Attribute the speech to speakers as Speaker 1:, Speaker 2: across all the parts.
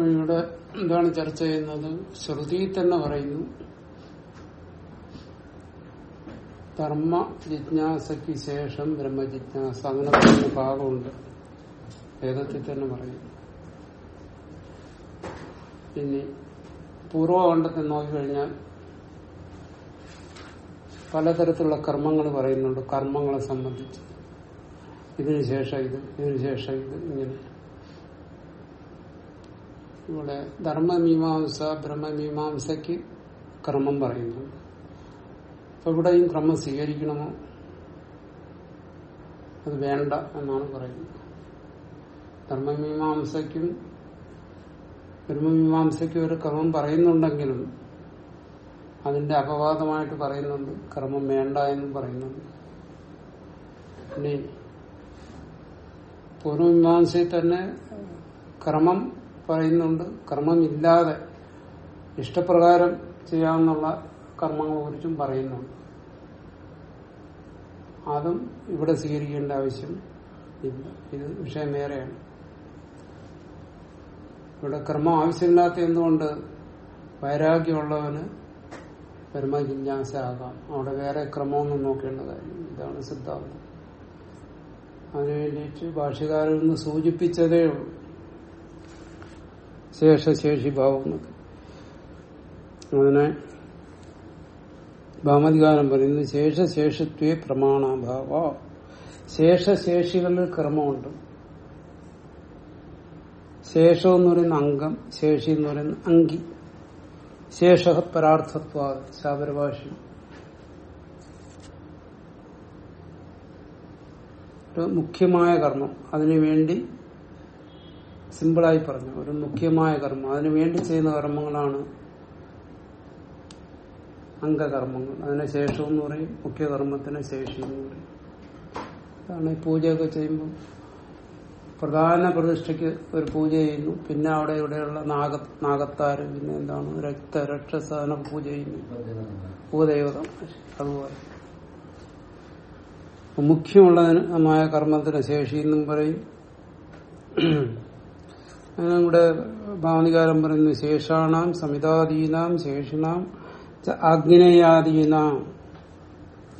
Speaker 1: ഇവിടെ എന്താണ് ചർച്ച ചെയ്യുന്നത്? ശ്രുതി തന്നെ പറയുന്നു. ധർമ്മ ജിജ്ഞാസയ്ക്ക് ശേഷം ബ്രഹ്മജിജ്ഞാസ. അങ്ങനെ പറയുന്ന ഭാഗമുണ്ട്. വേദത്തിൽ തന്നെ പറയുന്നു. ഇനി പൂർവകണ്ഠത്തിൽ നോക്കിക്കഴിഞ്ഞാൽ പലതരത്തിലുള്ള കർമ്മങ്ങൾ പറയുന്നുണ്ട്. കർമ്മങ്ങളെ സംബന്ധിച്ച്. ഇതിനു ശേഷം ഇത് ഇതിനു ശേഷം ഇത് ഇങ്ങനെ. ഇവിടെ ധർമ്മമീമാംസ ബ്രഹ്മമീമാംസയ്ക്ക് ക്രമം പറയുന്നു. അപ്പൊ ഇവിടെയും ക്രമം സ്വീകരിക്കണമോ? അത് വേണ്ട എന്നാണ് പറയുന്നത്. ധർമ്മമീമാംസക്കും ബ്രഹ്മമീമാംസയ്ക്കും ഒരു ക്രമം പറയുന്നുണ്ടെങ്കിലും അതിന്റെ അപവാദമായിട്ട് പറയുന്നുണ്ട്. ക്രമം വേണ്ട എന്നും പറയുന്നുണ്ട്. പിന്നെ പൂർവമീമാംസയിൽ തന്നെ ക്രമം പറയുന്നുണ്ട്. കർമ്മമില്ലാതെ ഇഷ്ടപ്രകാരം ചെയ്യാമെന്നുള്ള കർമ്മങ്ങളെക്കുറിച്ചും പറയുന്നുണ്ട്. അതും ഇവിടെ സ്വീകരിക്കേണ്ട ആവശ്യം ഇല്ല. ഇത് വിഷയം വേറെയാണ്. ഇവിടെ കർമ്മം ആവശ്യമില്ലാത്ത എന്തുകൊണ്ട് വൈരാഗ്യമുള്ളവന് പരമജിജ്ഞാസ ആകാം? അവിടെ വേറെ ക്രമമൊന്നും നോക്കേണ്ട കാര്യം ഇതാണ് സിദ്ധാന്തം. അതിനു വേണ്ടിയിട്ട് ഭാഷകാരിൽ നിന്ന് സൂചിപ്പിച്ചതേ ഉള്ളൂ. ശേഷശേഷി ഭാവം അങ്ങനെ അതിനെ ഭാമതികാരം പറയുന്നത് ശേഷശേഷിത്വേ പ്രമാണാഭാവ. ശേഷശേഷികളിൽ ക്രമമുണ്ട്. ശേഷം എന്ന് പറയുന്ന അംഗം ശേഷി എന്ന് പറയുന്ന അങ്കി ശേഷ പരാർത്ഥത്വ ശാപരഭാഷി മുഖ്യമായ കർമ്മം. അതിനുവേണ്ടി സിമ്പിളായി പറഞ്ഞു. ഒരു മുഖ്യമായ കർമ്മം. അതിനു വേണ്ടി ചെയ്യുന്ന കർമ്മങ്ങളാണ് അംഗകർമ്മങ്ങൾ. അതിന് ശേഷം എന്ന് പറയും മുഖ്യകർമ്മത്തിന് ശേഷം എന്ന് പറയും. ഈ പൂജയൊക്കെ ചെയ്യുമ്പോൾ. പ്രധാന പ്രതിഷ്ഠയ്ക്ക് ഒരു പൂജ ചെയ്യുന്നു. പിന്നെ അവിടെ ഇവിടെയുള്ള നാഗ നാഗത്താര് പിന്നെ എന്താണ്? രക്ത രക്ഷസാധന പൂജ ചെയ്യുന്നു. ഭൂദേവതം അതുപോലെ. മുഖ്യമുള്ളതുമായ കർമ്മത്തിന് ശേഷി എന്നും പറയും. ഇവിടെ ഭാവനികാരം പറയുന്നു ശേഷാണാം സമിതാദീനാം ശേഷിണാം ആഗ്നേയാദീനാം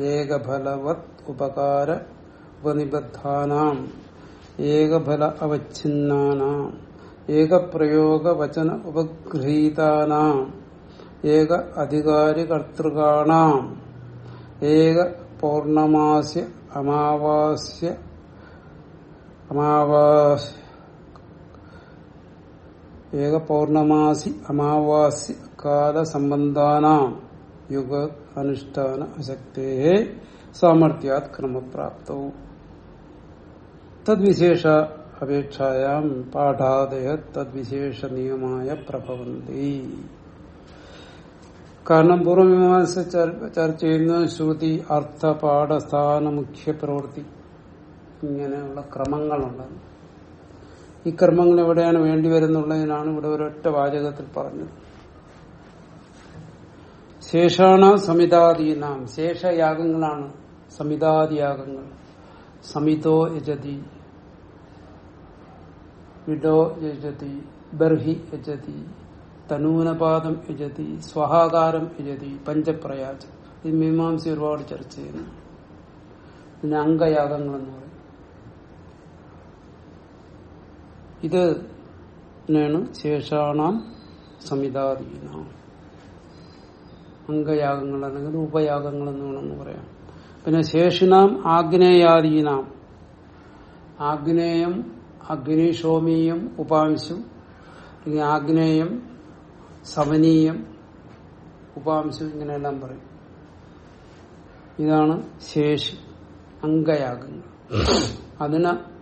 Speaker 1: ഏകഫലവത് ഉപകാര ഉപനിബദ്ധാനാം. ഏകഫല അവച്ഛിന്നാനാം. ഏകപ്രയോഗവചന ഉപഗൃഹീതാനാം. ഏക അധികാരി കർത്തൃകാണാം ഏക പൗർണമാസ്യ അമാവാസ്യ അമാവാസ്യ ഏക പൗർണമാസി അമാവാസി കാല സംബന്ധാനാം യുഗ അനുഷ്ഠാന അശക്തേ സാമർഥ്യാത് ക്രമപ്രാപ്തവും തദ്വിശേഷ അപേക്ഷായാം പാഠാദയ തദ്വിശേഷ നിയമായ പ്രഭവന്തി. കാരണം പൂർവമീമാംസ ചർച്ച ചെയ്യുന്ന ശ്രുതി അർത്ഥ പാഠസ്ഥാന മുഖ്യ പ്രവൃത്തി ഇങ്ങനെയുള്ള ക്രമങ്ങളുണ്ട്. ഈ കർമ്മങ്ങൾ എവിടെയാണ് വേണ്ടി വരുന്നുള്ളതിനാണ് ഇവിടെ ഒരൊറ്റ വാചകത്തിൽ പറഞ്ഞത്. ശേഷാണ സമിതാദീനാം. ശേഷയാഗങ്ങളാണ് സമിതാദിയാഗങ്ങൾ. സമിതോ യജതി. വിഡോ യജതി. ബർഹി യജതി. തനൂനപാദം യജതി. സ്വഹാകാരം യജതി. പഞ്ചപ്രയാജം. ഇത് മീമാംസ ഒരുപാട് ചർച്ച ചെയ്യുന്നു. പിന്നെ അംഗയാഗങ്ങൾ എന്ന് പറയും ഇത് ാണ് ശേഷാണാം സമിതാദീനാം. അംഗയാഗങ്ങൾ അല്ലെങ്കിൽ ഉപയാഗങ്ങൾ എന്ന് വേണമെന്ന് പറയാം. പിന്നെ ശേഷിനാം ആഗ്നേയാദീനാം. ആഗ്നേയം അഗ്നിശോമീയം ഉപാംശം. അല്ലെങ്കിൽ ആഗ്നേയം സവനീയം ഉപാംശം ഇങ്ങനെയെല്ലാം പറയും. ഇതാണ് ശേഷി അംഗയാഗങ്ങൾ. അതിന്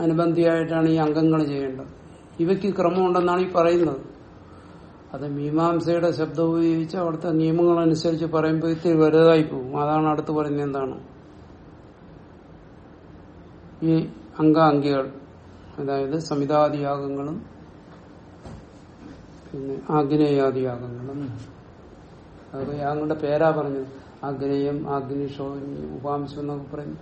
Speaker 1: അനുബന്ധിയായിട്ടാണ് ഈ അംഗങ്ങൾ ചെയ്യേണ്ടത്. ഇവയ്ക്ക് ക്രമമുണ്ടെന്നാണ് ഈ പറയുന്നത്. അത് മീമാംസയുടെ ശബ്ദം ഉപയോഗിച്ച് അവിടുത്തെ നിയമങ്ങൾ അനുസരിച്ച് പറയുമ്പോൾ ഇത്തിരി വലുതായി പോകും അതാണ് അടുത്ത് പറയുന്നത് എന്താണ്? ഈ അംഗാംഗികൾ അതായത് സമിതാദിയാഗങ്ങളും പിന്നെ ആഗ്നേയാദിയാഗങ്ങളും. അതൊക്കെ യാഗങ്ങളുടെ പേരാ പറഞ്ഞത്. ആഗ്നേയം ആഗ്നിഷോ ഉപാംശം എന്നൊക്കെ പറയുന്നു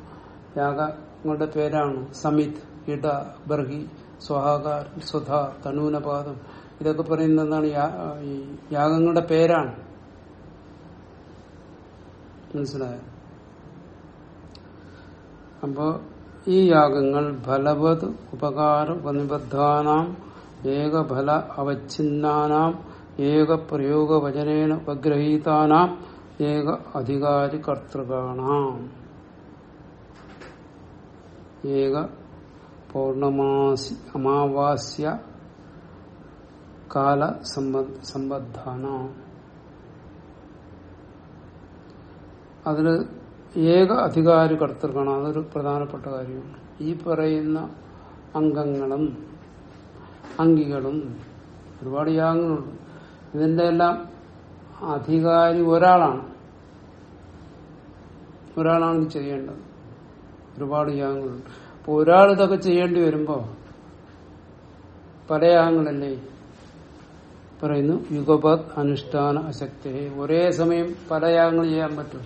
Speaker 1: യാഗങ്ങളുടെ പേരാണ്. സമിത്. ഇട ബർഹി സ്വഹാകാർ സ്വധ തനൂനപാദം. ഇതൊക്കെ പറയുന്നത് എന്താണ്? ഈ യാഗങ്ങളുടെ പേരാണ്. മനസ്സിലായോ? അപ്പോ ഈ യാഗങ്ങൾ ഫലവത് ഉപകാര ഉപനിബദ്ധാനാം ഏകഫല അവച്ഛിന്നാനാം ഏക പ്രയോഗവചനേന ഉപഗ്രഹീതാനാം ഏക അധികാരി കർത്തൃകാണാം ഏക പൗർണമാസി അമാവാസ്യ കാല സംബദ്ധാനാം. അതിൽ ഏക അധികാരി കർത്തൃക്കണം. അതൊരു പ്രധാനപ്പെട്ട കാര്യമാണ് ഈ പറയുന്ന അംഗങ്ങളും അംഗികളും ഒരുപാട് യാഗങ്ങളുണ്ട്. ഇതിന്റെ എല്ലാം അധികാരി ഒരാളാണ്. ഒരാളാണ് ചെയ്യേണ്ടത്. ഒരുപാട് യാഗങ്ങളുണ്ട്. അപ്പൊ ഒരാൾ ഇതൊക്കെ ചെയ്യേണ്ടി വരുമ്പോ പല യാഗങ്ങളല്ലേ പറയുന്നു യുഗപത് അനുഷ്ഠാന അശക്തി. ഒരേ സമയം പല യാഗങ്ങൾ ചെയ്യാൻ പറ്റും?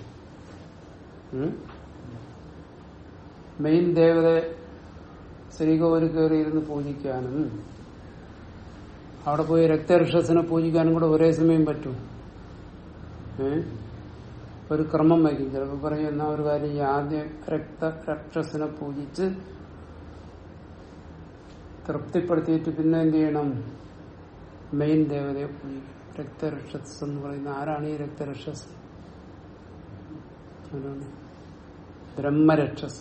Speaker 1: മെയിൻ ദേവതയെ ശ്രീകോവിൽ കയറിയിരുന്ന് പൂജിക്കാനും അവിടെ പോയി രക്തരക്ഷസിനെ പൂജിക്കാനും കൂടെ ഒരേ സമയം പറ്റും. ഏ? ഒരു ക്രമം വയ്ക്കും. ചിലപ്പോൾ പറയും എന്നാ ഒരു കാര്യം ഈ ആദ്യം രക്തരക്ഷസിനെ പൂജിച്ച് തൃപ്തിപ്പെടുത്തിയിട്ട് പിന്നെ എന്ത് ചെയ്യണം? മെയിൻ ദേവതയെ പൂജിക്കും രക്തരക്ഷസ് എന്ന് പറയുന്ന ആരാണ് ഈ രക്തരക്ഷസ്? ബ്രഹ്മരക്ഷസ്.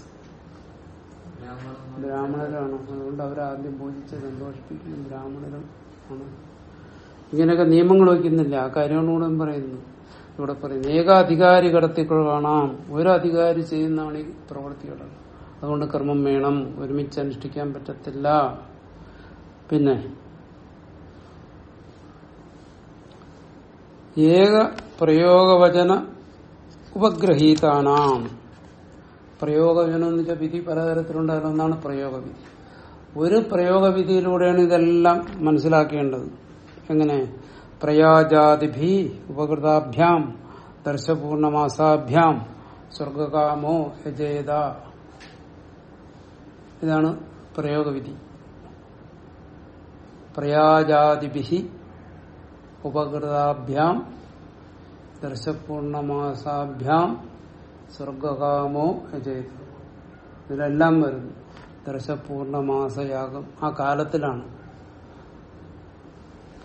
Speaker 1: ബ്രാഹ്മണരാണ്. അതുകൊണ്ട് അവരാദ്യം പൂജിച്ച് സന്തോഷിപ്പിക്കുന്നു ബ്രാഹ്മണരും ആണ്. ഇങ്ങനെയൊക്കെ നിയമങ്ങൾ വയ്ക്കുന്നില്ല. ആ കാര്യങ്ങളോടും പറയുന്നു. ഇവിടെ പറയുന്നത് ഏകാധികാരി കടത്തിക്കൾ കാണാം ഒരു അധികാരി ചെയ്യുന്നതാണ് ഈ പ്രവൃത്തികൾ അതുകൊണ്ട് കർമ്മം വേണം. ഒരുമിച്ച് അനുഷ്ഠിക്കാൻ പറ്റത്തില്ല. പിന്നെ ഏക പ്രയോഗവചന ഉപഗ്രഹീതാനാം. പ്രയോഗവചനം എന്ന് വെച്ചാൽ വിധി പലതരത്തിലുണ്ടായാലും ഒന്നാണ് പ്രയോഗവിധി. ഒരു പ്രയോഗവിധിയിലൂടെയാണ് ഇതെല്ലാം മനസ്സിലാക്കേണ്ടത്. എങ്ങനെ? പ്രയാജാതിഭി ഉപകൃതാഭ്യാം ദർശപൂർണമാസാഭ്യാം സ്വർഗകാമോ യജേത. ഇതാണ് പ്രയോഗവിധി. പ്രയാജാതിഭി ഉപകൃതാഭ്യാം ദർശപൂർണമാസാഭ്യാം സ്വർഗകാമോ യജേത. ഇതിലെല്ലാം വരുന്നു. ദർശപൂർണമാസയാഗം ആ കാലത്തിലാണ്.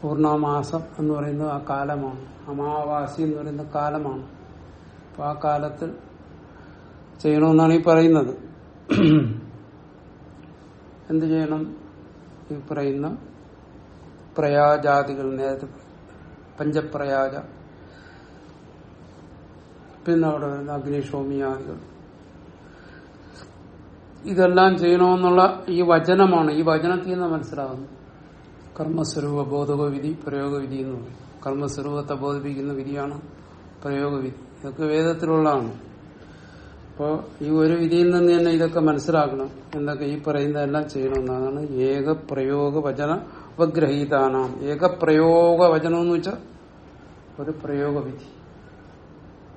Speaker 1: പൂർണമാസം എന്ന് പറയുന്നത് ആ കാലമാണ്. അമാവാസി എന്ന് പറയുന്ന കാലമാണ്. അപ്പൊ ആ കാലത്തിൽ ചെയ്യണമെന്നാണ് ഈ പറയുന്നത്. എന്ത് ചെയ്യണം? ഈ പറയുന്ന പ്രയാജാതികൾ നേരത്തെ പഞ്ചപ്രയാജ. പിന്നെ അവിടെ വരുന്ന അഗ്നിഷോമിയാദികൾ ഇതെല്ലാം ചെയ്യണമെന്നുള്ള ഈ വചനമാണ്. ഈ വചനത്തിൽ നിന്ന് മനസ്സിലാകുന്നത് കർമ്മസ്വരൂപ ബോധക വിധി പ്രയോഗവിധി എന്ന് പറയും. കർമ്മസ്വരൂപത്തെ ബോധിപ്പിക്കുന്ന വിധിയാണ് പ്രയോഗവിധി. ഇതൊക്കെ വേദത്തിലുള്ളതാണ്. അപ്പോൾ ഈ ഒരു വിധിയിൽ നിന്ന് തന്നെ ഇതൊക്കെ മനസ്സിലാക്കണം. എന്തൊക്കെ ഈ പറയുന്നതെല്ലാം ചെയ്യണമെന്നാണ് ഏക പ്രയോഗ വചന ഉപഗ്രഹീതാനാം. ഏക പ്രയോഗ വചനം എന്ന് വെച്ചാൽ ഒരു പ്രയോഗവിധി.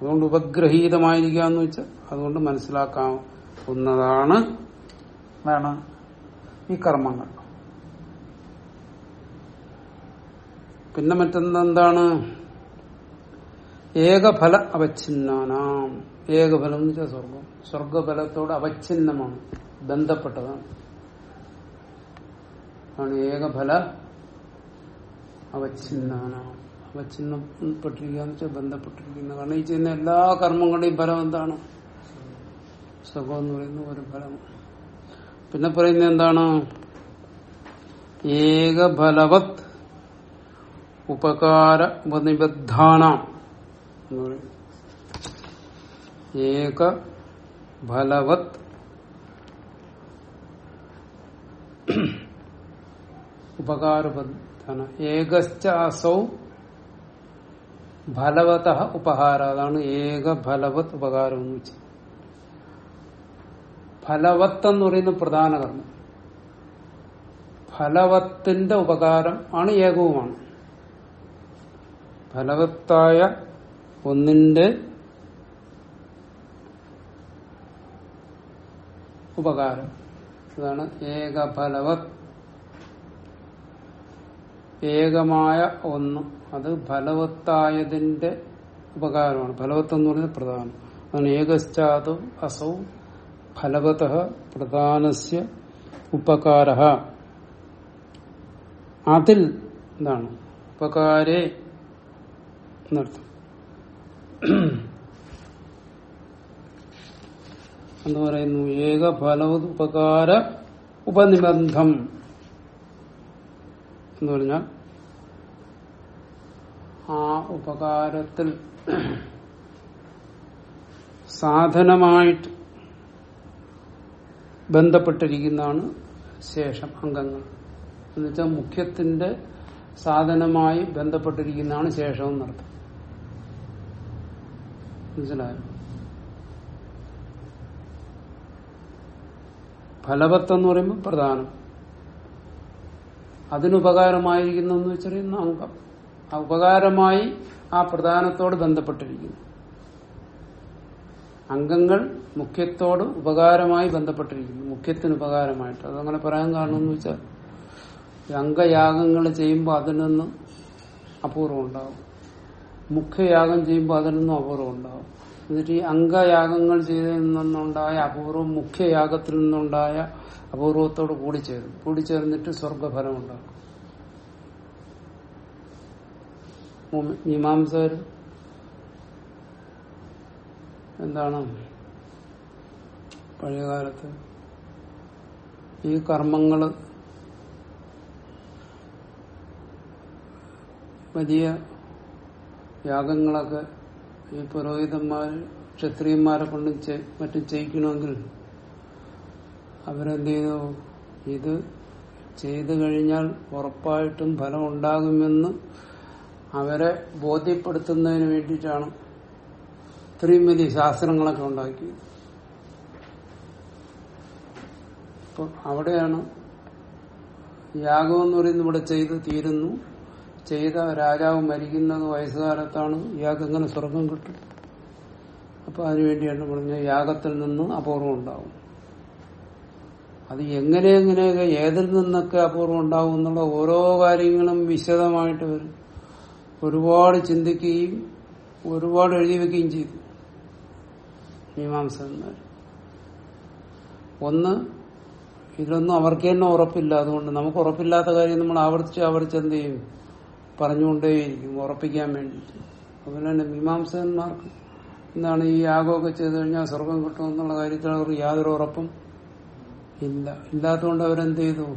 Speaker 1: അതുകൊണ്ട് ഉപഗ്രഹീതമായിരിക്കുക എന്ന് വെച്ചാൽ അതുകൊണ്ട് മനസ്സിലാക്കാവുന്നതാണ് വേണം ഈ കർമ്മങ്ങൾ. പിന്നെ മറ്റെന്താണ് ഏകഫല അവച്ഛിന്നാനാം ഏകഫലം എന്ന് വെച്ചാൽ സ്വർഗം സ്വർഗഫലത്തോട് അവച്ഛിന്നമാണ് ബന്ധപ്പെട്ടതാണ്. ആണ് ഏകഫല അവച്ഛിന്നാനാം അവച്ഛിന്നപ്പെട്ടിരിക്കുക എന്ന് വെച്ചാൽ ബന്ധപ്പെട്ടിരിക്കുന്നത്. കാരണം ഈ ചെയ്യുന്ന എല്ലാ കർമ്മങ്ങളുടെയും ഫലം എന്താണ്? സ്വർഗം എന്ന് പറയുന്ന ഒരു ഫലം. പിന്നെ പറയുന്നത് എന്താണ്? ഏകഫലവത് ഉപകാര ഉപനിബദ്ധാന ഏക ഫലവത് ഉപകാരബദ്ധാന. ഏകശ്ച അസൗ ഫലവത ഉപഹാര. അതാണ് ഏക ഫലവത് ഉപകാരം എന്ന് വെച്ചത് ഫലവത്ത് എന്ന് പറയുന്ന പ്രധാന കർമ്മം. ഫലവത്തിന്റെ ഉപകാരം ആണ് ഏകവുമാണ്. ഫലവത്തായ ഒന്നിന്റെ ഉപകാരം. അതാണ് ഏകഫലവത്. ഏകമായ ഒന്ന്. അത് ഫലവത്തായതിന്റെ ഉപകാരമാണ്. ഫലവത്ത് എന്ന് പറയുന്നത് പ്രധാനം. അതാണ് ഏകശ്ചാതു അസൗ ഫലവത പ്രധാനസ്യ ഉപകാര. അതിൽ എന്താണ്? ഉപകാരേ എന്നർത്ഥം എന്ന് പറയുന്നു ഏക ഉപകാര ഉപനിബന്ധം. എന്ന് പറഞ്ഞാൽ ആ ഉപകാരത്തിൽ സാധനമായിട്ട് ബന്ധപ്പെട്ടിരിക്കുന്നതാണ് ശേഷം അംഗങ്ങൾ. എന്നുവെച്ചാൽ മുഖ്യത്തിന്റെ സാധനമായി ബന്ധപ്പെട്ടിരിക്കുന്നതാണ് ശേഷം എന്നർത്ഥം മനസ്സിലായോ? ഫലവത്വം എന്ന് പറയുമ്പോൾ പ്രധാനം. അതിനുപകാരമായിരിക്കുന്നു എന്ന് വെച്ചറിയുന്ന അംഗം ആ ഉപകാരമായി ആ പ്രധാനത്തോട് ബന്ധപ്പെട്ടിരിക്കുന്നു. അംഗങ്ങൾ മുഖ്യത്തോട് ഉപകാരമായി ബന്ധപ്പെട്ടിരിക്കുന്നു. മുഖ്യത്തിന് ഉപകാരമായിട്ട്. അതങ്ങനെ പറയാൻ കാരണം എന്ന് വെച്ചാൽ അംഗയാഗങ്ങൾ ചെയ്യുമ്പോൾ അതിൽ നിന്ന് അപൂർവം ഉണ്ടാവും. മുഖ്യയാഗം ചെയ്യുമ്പോൾ അതിനൊന്നും അപൂർവം ഉണ്ടാവും. എന്നിട്ട് ഈ അംഗയാഗങ്ങൾ ചെയ്തതിൽ നിന്നുണ്ടായ അപൂർവം മുഖ്യയാഗത്തിൽ നിന്നുണ്ടായ അപൂർവത്തോട് കൂടിച്ചേരും. കൂടിച്ചേർന്നിട്ട് സ്വർഗഫലം ഉണ്ടാക്കും മീമാംസകർ എന്താണ് പഴയകാലത്ത്? ഈ കർമ്മങ്ങൾ വലിയ യാഗങ്ങളൊക്കെ ഈ പുരോഹിതന്മാർ ക്ഷത്രിയന്മാരെ കൊണ്ട് മറ്റും ചെയ്യിക്കണമെങ്കിൽ അവരെന്ത് ചെയ്തു? ഇത് ചെയ്തു കഴിഞ്ഞാൽ ഉറപ്പായിട്ടും ഫലം ഉണ്ടാകുമെന്ന് അവരെ ബോധ്യപ്പെടുത്തുന്നതിന് വേണ്ടിയിട്ടാണ് ഇത്രയും വലിയ ശാസ്ത്രങ്ങളൊക്കെ ഉണ്ടാക്കിയത്. അപ്പൊ അവിടെയാണ് യാഗം എന്ന് പറയുന്നത് ഇവിടെ ചെയ്ത് തീരുന്നു. ചെയ്ത രാജാവ് മരിക്കുന്നത് വയസ്സുകാലത്താണ് ഇയാൾക്ക് എങ്ങനെ സ്വർഗം കിട്ടും. അപ്പൊ അതിനുവേണ്ടിയാണ് പറഞ്ഞ യാഗത്തിൽ നിന്ന് അപൂർവം ഉണ്ടാവും. അത് എങ്ങനെ എങ്ങനെയൊക്കെ ഏതിൽ നിന്നൊക്കെ അപൂർവം ഉണ്ടാവും എന്നുള്ള ഓരോ കാര്യങ്ങളും വിശദമായിട്ട് വരും. ഒരുപാട് ചിന്തിക്കുകയും ഒരുപാട് എഴുതി വെക്കുകയും ചെയ്തു. മീമാംസകന്മാർ ഒന്ന് ഇതിലൊന്നും അവർക്ക് തന്നെ ഉറപ്പില്ല. അതുകൊണ്ട് നമുക്ക് ഉറപ്പില്ലാത്ത കാര്യം നമ്മൾ ആവർത്തിച്ച് ആവർത്തിച്ച് എന്ത് ചെയ്യും? പറഞ്ഞുകൊണ്ടേയിരിക്കും ഉറപ്പിക്കാൻ വേണ്ടിയിട്ട് അതുപോലെ തന്നെ മീമാംസകന്മാർക്ക് എന്താണ് ഈ യാഗമൊക്കെ ചെയ്തു കഴിഞ്ഞാൽ സ്വർഗം കിട്ടുമെന്നുള്ള കാര്യത്തിൽ അവർക്ക് യാതൊരു ഉറപ്പും ഇല്ല. ഇല്ലാത്തതുകൊണ്ട് അവരെന്ത് ചെയ്തു?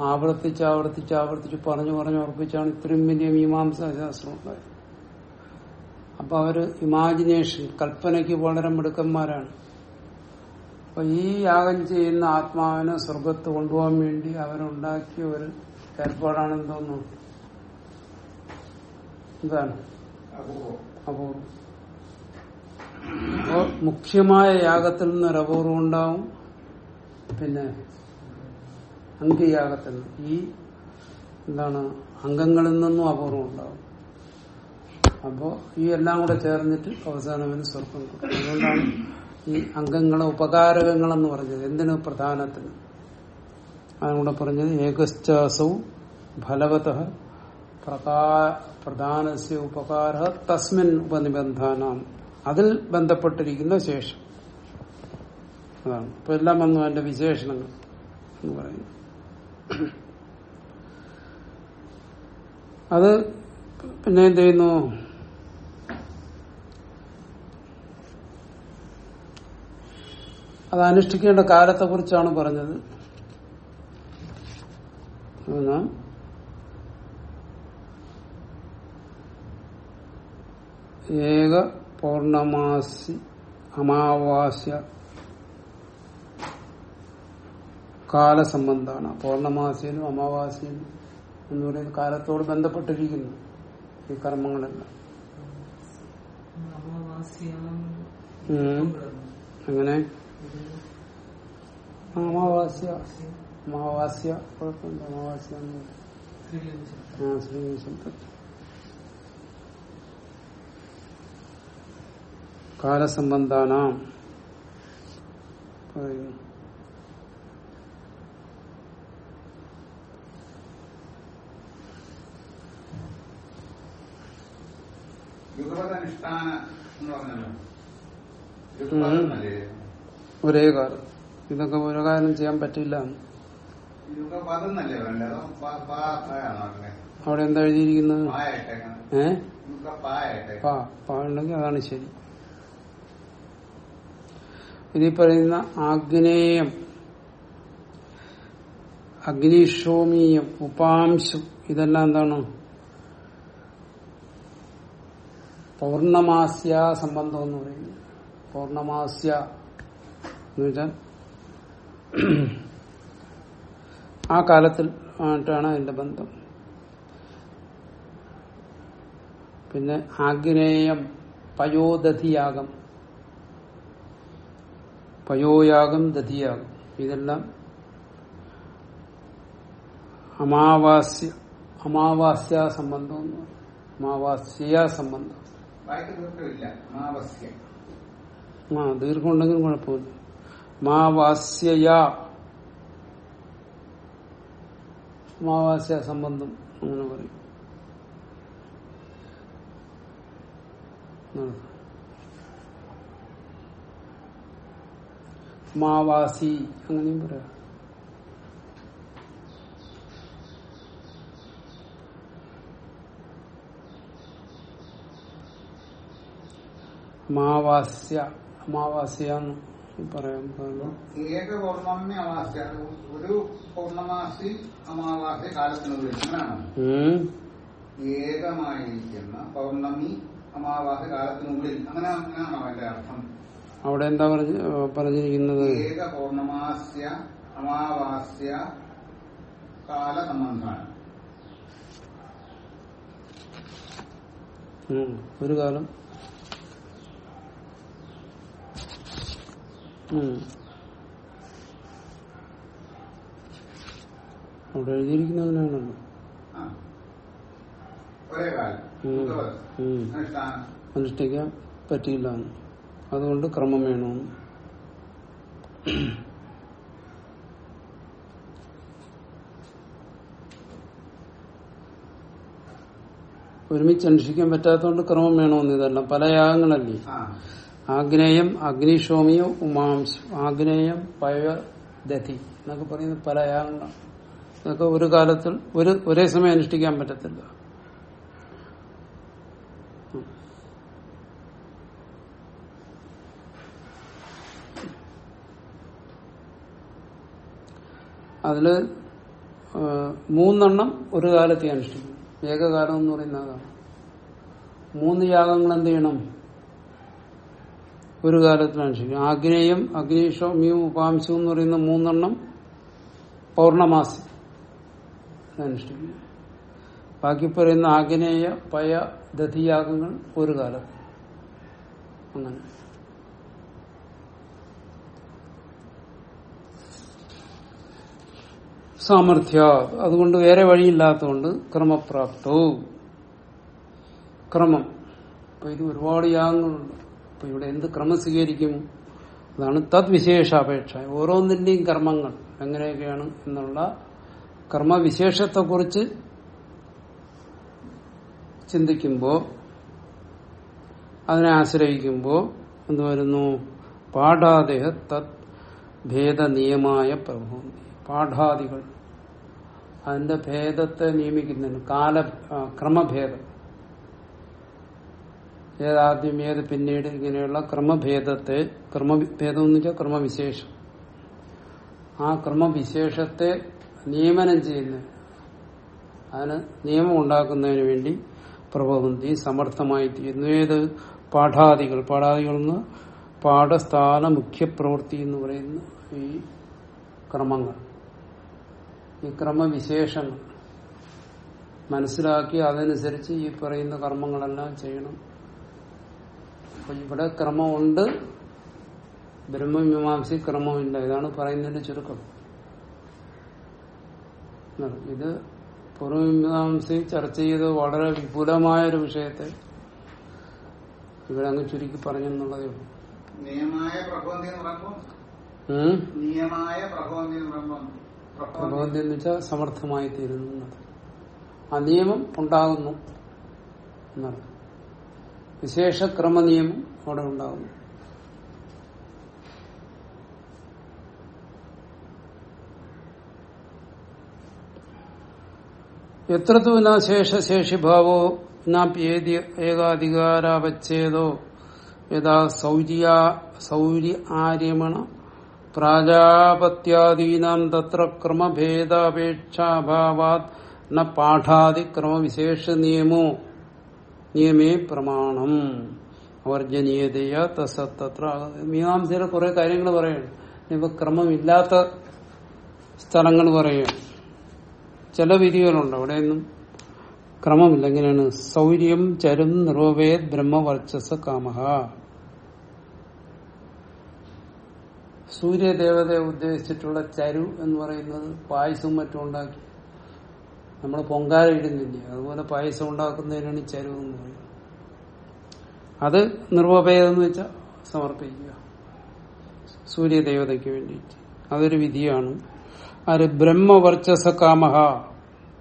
Speaker 1: ആവർത്തിച്ച് ആവർത്തിച്ച് ആവർത്തിച്ച് പറഞ്ഞു പറഞ്ഞു ഉറപ്പിച്ചാണ് ഇത്രയും വലിയ മീമാംസാ ശാസ്ത്രം ഉണ്ടായത്. അപ്പൊ അവർ ഇമാജിനേഷൻ കൽപ്പനയ്ക്ക് വളരെ മിടുക്കന്മാരാണ്. അപ്പൊ ഈ യാഗം ചെയ്യുന്ന ആത്മാവിനെ സ്വർഗത്ത് കൊണ്ടുപോകാൻ വേണ്ടി അവരുണ്ടാക്കിയ ഒരു ഏർപ്പാടാണെന്ന് തോന്നുന്നു. എന്താണ് അപൂർവം അപ്പോ മുഖ്യമായ യാഗത്തിൽ നിന്ന് ഒരു അപൂർവം ഉണ്ടാവും. പിന്നെ അംഗയാഗത്തിൽ നിന്ന് ഈ എന്താണ് അംഗങ്ങളിൽ നിന്നും അപൂർവം ഉണ്ടാവും. അപ്പോ ഈ എല്ലാം കൂടെ ചേർന്നിട്ട് അവസാനം അവന് സ്വർഗം കിട്ടും അതുകൊണ്ടാണ് ഈ അംഗങ്ങളെ ഉപകാരകങ്ങളെന്ന് പറഞ്ഞത്. എന്തിനു പ്രധാനത്തിന്? അതുകൂടെ കൂടെ പറഞ്ഞത് ഏകശ്ചാസവും ഫലവത പ്രധാനസ്യ ഉപകാര തസ്മിൻ ഉപനിബന്ധാനാം. അതിൽ ബന്ധപ്പെട്ടിരിക്കുന്ന ശേഷം. അതാണ്. ഇപ്പൊ എല്ലാം വന്നു അതിന്റെ വിശേഷണങ്ങൾ എന്ന് പറയുന്നു. അത് പിന്നെ എന്ത് ചെയ്യുന്നു? അത് അനുഷ്ഠിക്കേണ്ട കാലത്തെ കുറിച്ചാണ് പറഞ്ഞത് ഏക പൗർണമാസി അമാവാസ്യ കാലസംബന്ധമാണ് പൗർണമാസിയിലും അമാവാസിയിലും എന്ന് പറയുന്നത് കാലത്തോട് ബന്ധപ്പെട്ടിരിക്കുന്നു ഈ കർമ്മങ്ങളെല്ലാം. അങ്ങനെ. അമാവാസ്യ. അമാവാസ്യ. കുഴപ്പമില്ല. അമാവാസ്യ. എന്ന് കാലസംബന്ധാനാം. ഒരേ കാലം. ഇതൊക്കെ ഒരു കാലം ചെയ്യാൻ പറ്റില്ല. അവിടെ എന്താ എഴുതിയിരിക്കുന്നത്? ഏ? പാ ഉണ്ടെങ്കിൽ അതാണ് ശരി. ഇതിൽ പറയുന്ന ആഗ്നേയം അഗ്നിഷോമീയം ഉപാംശു ഇതെല്ലാം എന്താണ്? പൗർണമാസ്യ സംബന്ധം എന്ന് പറയുന്നത്. പൗർണമാസ്യ എന്ന് വെച്ചാൽ ആ കാലത്തിൽ ആയിട്ടാണ് അതിന്റെ ബന്ധം. പിന്നെ ആഗ്നേയം പയോദധിയാഗം. പയോയാഗം ദതിയാഗം. ഇതെല്ലാം അമാവാസ്യ അമാവാസ്യ സംബന്ധം. അമാവാസ്യ സംബന്ധം. ആ ദീർഘം ഉണ്ടെങ്കിലും കുഴപ്പമില്ല. അമാവാസ്യ സംബന്ധം അങ്ങനെ പറയും. ഉം. അമാവാസി അങ്ങനെയും പറയാം മാവാസ്യ അമാവാസ്യ എന്ന് പറയാൻ
Speaker 2: ഏക പൗർണമി അമാവാസ്യ ഒരു പൗർണമാസി അമാവാസ്യ കാലത്തിനുള്ളിൽ അങ്ങനെയാണോ. ഏകമായിരിക്കുന്ന പൗർണമി അമാവാസ്യ കാലത്തിനുള്ളിൽ അങ്ങനെ അങ്ങനെയാണോ അതിന്റെ അർത്ഥം
Speaker 1: അവിടെ എന്താ പറഞ്ഞ പറഞ്ഞിരിക്കുന്നത്
Speaker 2: പൗർണമാസ്യ അമാവാസ്യ.
Speaker 1: ഒരു കാലം. അവിടെ. ഉം.
Speaker 2: അനുഷ്ഠാനം
Speaker 1: അനുഷ്ഠിക്കാൻ പറ്റിയില്ല. അതുകൊണ്ട് ക്രമം വേണമെന്ന് ഒരുമിച്ച് അനുഷ്ഠിക്കാൻ പറ്റാത്തതുകൊണ്ട് ക്രമം വേണമെന്ന് ഇതെല്ലാം പല യാഗങ്ങളല്ലേ? ആഗ്നേയം അഗ്നിഷോമിയോ ഉമാംസ് ആഗ്നേയം പയ ദധി എന്നൊക്കെ പറയുന്ന പല യാഗങ്ങളാണ്. ഇതൊക്കെ ഒരു കാലത്തിൽ ഒരു ഒരേ സമയം അനുഷ്ഠിക്കാൻ പറ്റത്തില്ല. അതിൽ ആ, മൂന്നെണ്ണം ഒരു കാലത്തെ അനുഷ്ഠിക്കും ഏകകാലം എന്ന് പറയുന്ന അതാണ് മൂന്ന് യാഗങ്ങൾ എന്ത് ചെയ്യണം? ഒരു കാലത്തിൽ അനുഷ്ഠിക്കും ആഗ്നേയം അഗ്നീഷോമ്യവും ഉപാംശവും എന്ന് പറയുന്ന മൂന്നെണ്ണം പൗർണമാസി. അനുഷ്ഠിക്കും ബാക്കി പറയുന്ന ആഗ്നേയ പയ ദധിയാഗങ്ങൾ ഒരു കാലത്ത്. അങ്ങനെ. സാമർഥ്യ. അതുകൊണ്ട് വേറെ വഴിയില്ലാത്തതുകൊണ്ട് ക്രമപ്രാപ്തവും ക്രമം. അപ്പൊ ഇത് ഒരുപാട് യാഗങ്ങളുണ്ട്. അപ്പൊ ഇവിടെ എന്ത് ക്രമം സ്വീകരിക്കും? അതാണ് തദ്വിശേഷാപേക്ഷ. ഓരോന്നിന്റെയും കർമ്മങ്ങൾ എങ്ങനെയൊക്കെയാണ് എന്നുള്ള കർമ്മവിശേഷത്തെക്കുറിച്ച് ചിന്തിക്കുമ്പോൾ അതിനെ ആശ്രയിക്കുമ്പോൾ എന്ത് വരുന്നു? പാഠാദേഹ തത് ഭേദനിയമായ പ്രഭവം പാഠാദികൾ. അതിന്റെ ഭേദത്തെ നിയമിക്കുന്നതിന് കാല ക്രമഭേദം. ഏതാദ്യം ഏത് പിന്നീട് ഇങ്ങനെയുള്ള ക്രമഭേദത്തെ ക്രമഭേദം എന്ന് വെച്ചാൽ ക്രമവിശേഷം. ആ ക്രമവിശേഷത്തെ നിയമനം ചെയ്യുന്ന അതിന് നിയമം ഉണ്ടാക്കുന്നതിന് വേണ്ടി പ്രഭവന്തി സമർത്ഥമായി തീരുന്നു. ഏത്? പാഠാദികൾ. പാഠാദികൾ എന്ന് പാഠസ്ഥാന മുഖ്യപ്രവൃത്തി എന്ന് പറയുന്ന ഈ ക്രമങ്ങൾ. ഈ ക്രമവിശേഷങ്ങൾ മനസ്സിലാക്കി അതനുസരിച്ച് ഈ പറയുന്ന കർമ്മങ്ങളെല്ലാം ചെയ്യണം. അപ്പൊ ഇവിടെ ക്രമമുണ്ട്. ബ്രഹ്മമീമാംസി ക്രമമില്ല. ഇതാണ് പറയുന്നതിന്റെ ചുരുക്കം. ഇത് പൂർവമീമാംസി ചർച്ച ചെയ്ത് വളരെ വിപുലമായ ഒരു വിഷയത്തെ ഇവിടെ അങ്ങ് ചുരുക്കി പറഞ്ഞെന്നുള്ളതേ ഉള്ളൂ.
Speaker 2: നിയമായ പ്രഭവന്തി നിയമായ പ്രഭവന്തി
Speaker 1: പ്രബോധം എന്ന് വെച്ചാൽ സമർത്ഥമായി തീരുന്നു എന്നത്. ആ നിയമം ഉണ്ടാകുന്നു എന്നർത്ഥം വിശേഷ ക്രമനിയമം അവിടെ ഉണ്ടാകുന്നു എത്ര തു ന ശേഷശേഷിഭാവോ ഏകാധികാരാവച്ഛേദോ യഥാ സൗര്യ സൗര്യ ആര്യമണ പ്രാജാപത്യാദീനാം തത്ര ക്രമഭേദാപേക്ഷാഭാവാത് ന പാഠാതി ക്രമവിശേഷ നിയമോ നിയമേ പ്രമാണം അവർജനീയതയ തസത്തത്ര മീമാംസയിലെ കുറെ കാര്യങ്ങൾ പറയണം. ഇപ്പൊ ക്രമമില്ലാത്ത സ്ഥലങ്ങൾ പറയുക ചില വിധികളുണ്ട്. അവിടെയൊന്നും ക്രമമില്ല. എങ്ങനെയാണ്? സൗര്യം ചരും നിർവേദ് ബ്രഹ്മവർച്ചസ കാമഹ. സൂര്യദേവതയെ ഉദ്ദേശിച്ചിട്ടുള്ള ചരു എന്ന് പറയുന്നത് പായസവും മറ്റും ഉണ്ടാക്കി. നമ്മൾ പൊങ്കാല ഇടുന്നില്ല അതുപോലെ പായസം ഉണ്ടാക്കുന്നതിനാണ് ഈ ചരു എന്ന് പറയുന്നത്. അത് നിർവഭേദം വെച്ചാൽ സമർപ്പിക്കുക. സൂര്യദേവതയ്ക്ക് വേണ്ടിയിട്ട്. അതൊരു വിധിയാണ്. അത് ബ്രഹ്മവർച്ചസ കാമഹ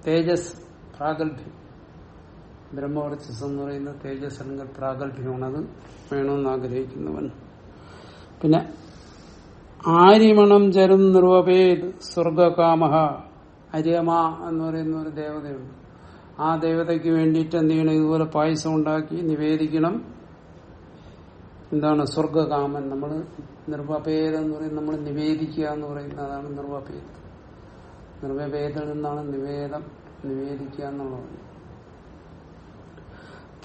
Speaker 1: തേജസ് പ്രാഗൽഭ്യം. ബ്രഹ്മവർച്ചസ് എന്ന് പറയുന്ന തേജസ് അല്ലെങ്കിൽ പ്രാഗൽഭ്യമാണ് അത് വേണമെന്ന് ആഗ്രഹിക്കുന്നവൻ. പിന്നെ ആരിമണം ചരും നിർവപേത് സ്വർഗകാമഹ. അരിയമ എന്ന് പറയുന്ന ഒരു ദേവതയുണ്ട്. ആ ദേവതയ്ക്ക് വേണ്ടിയിട്ട് എന്ത് ചെയ്യണം? ഇതുപോലെ പായസം ഉണ്ടാക്കി നിവേദിക്കണം. എന്താണ് സ്വർഗകാമൻ? നമ്മൾ നിർവപേത് എന്ന് പറയുന്നത് നമ്മൾ നിവേദിക്കുക എന്ന് പറയുന്നത് അതാണ് നിർവപേത് നിർവപേതിൽ നിന്നാണ് നിവേദം നിവേദിക്കുക എന്നുള്ളത്.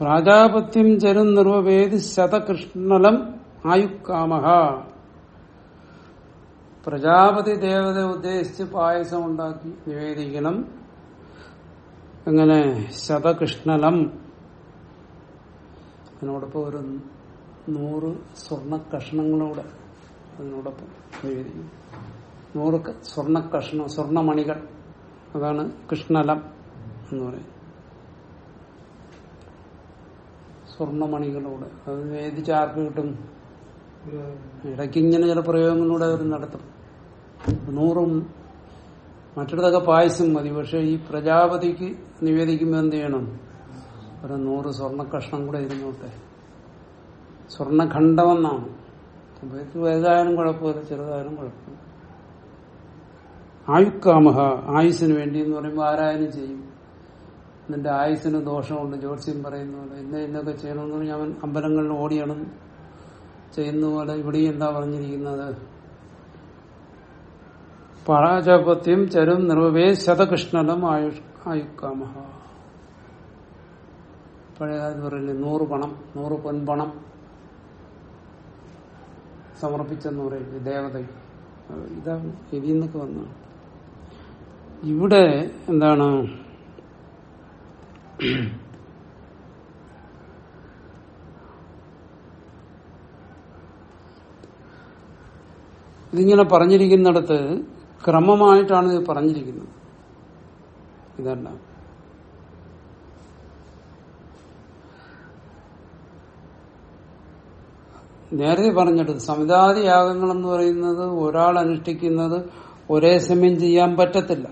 Speaker 1: പ്രാജാപത്യം ചരും നിർവപേത് ശതകൃഷ്ണലം ആയുക്കാമഹ. പ്രജാപതി ദേവത ഉദ്ദേശിച്ച് പായസം ഉണ്ടാക്കി നിവേദിക്കണം. അങ്ങനെ ശതകൃഷ്ണലം അതിനോടൊപ്പം ഒരു നൂറ് സ്വർണ കഷ്ണങ്ങളോടെ അതിനോടൊപ്പം നിവേദിക്കും. നൂറ് സ്വർണ കഷ്ണം സ്വർണമണികൾ. അതാണ് കൃഷ്ണലം എന്ന് പറയുന്നത്. സ്വർണമണികളോട്. അത് വേദിച്ച് ആർക്ക് കിട്ടും? ഇടയ്ക്ക് ഇങ്ങനെ ചില പ്രയോഗങ്ങളിലൂടെ അവർ നടത്തും. നൂറും മറ്റിടത്തൊക്കെ പായസം മതി. പക്ഷെ ഈ പ്രജാപതിക്ക് നിവേദിക്കുമ്പോൾ എന്ത് ചെയ്യണം? ഒരു നൂറ് സ്വർണ കഷ്ണം കൂടെ ഇരുന്നോട്ടെ. സ്വർണഖണ്ഡമെന്നാണ് അപ്പൊ ഇത് വലുതായാലും കുഴപ്പമില്ല ചെറുതായാലും കുഴപ്പമില്ല. ആയുക്കാമഹ ആയുസിന് വേണ്ടി എന്ന് പറയുമ്പോൾ ആരായാലും ചെയ്യും. നിന്റെ ആയുസിന് ദോഷമുണ്ട് ജ്യോത്സ്യം പറയുന്ന ഇന്ന ഇന്നൊക്കെ ചെയ്യണമെന്ന് പറഞ്ഞാൽ അവൻ അമ്പലങ്ങളിൽ ഓടിയണം. ചെയ്യുന്ന പോലെ ഇവിടെയും എന്താ പറഞ്ഞിരിക്കുന്നത്? പരാജപത്യം ചരും നിർവേ ശതകൃഷ്ണലം ആയു ആയുക്കാമഹ. പഴയകാലത്ത് പറയില്ലേ നൂറ് പണം നൂറ് പൊൻപണം സമർപ്പിച്ചെന്ന് പറയില്ലേ ദേവതയ്ക്ക് ഇതാണ് ഇതിൽ നിന്നൊക്കെ വന്നതാണ് ഇവിടെ എന്താണ്? ഇതിങ്ങനെ പറഞ്ഞിരിക്കുന്നിടത്ത് ക്രമമായിട്ടാണ് ഇത് പറഞ്ഞിരിക്കുന്നത്. ഇതല്ല. നേരത്തെ പറഞ്ഞിട്ട് സമിതാദി യാഗങ്ങൾ എന്ന് പറയുന്നത് ഒരാൾ അനുഷ്ഠിക്കുന്നത് ഒരേ സമയം ചെയ്യാൻ പറ്റത്തില്ല.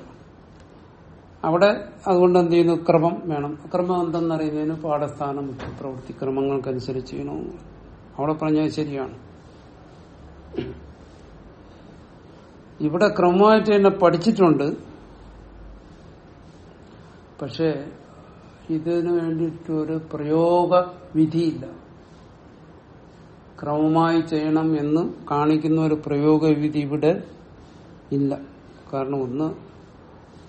Speaker 1: അവിടെ അതുകൊണ്ട് എന്ത് ചെയ്യുന്നു? ക്രമം വേണം. ക്രമം എന്തെന്നറിയുന്നതിന് പാഠസ്ഥാനം പ്രവൃത്തി ക്രമങ്ങൾക്കനുസരിച്ച് ചെയ്യണോ. അവിടെ പറഞ്ഞത് ശരിയാണ്. ഇവിടെ ക്രമമായിട്ട് തന്നെ പഠിച്ചിട്ടുണ്ട്. പക്ഷെ ഇതിനു വേണ്ടിയിട്ടൊരു പ്രയോഗ വിധിയില്ല ക്രമമായി ചെയ്യണം എന്ന് കാണിക്കുന്ന ഒരു പ്രയോഗ വിധി ഇവിടെ ഇല്ല. കാരണം ഒന്ന്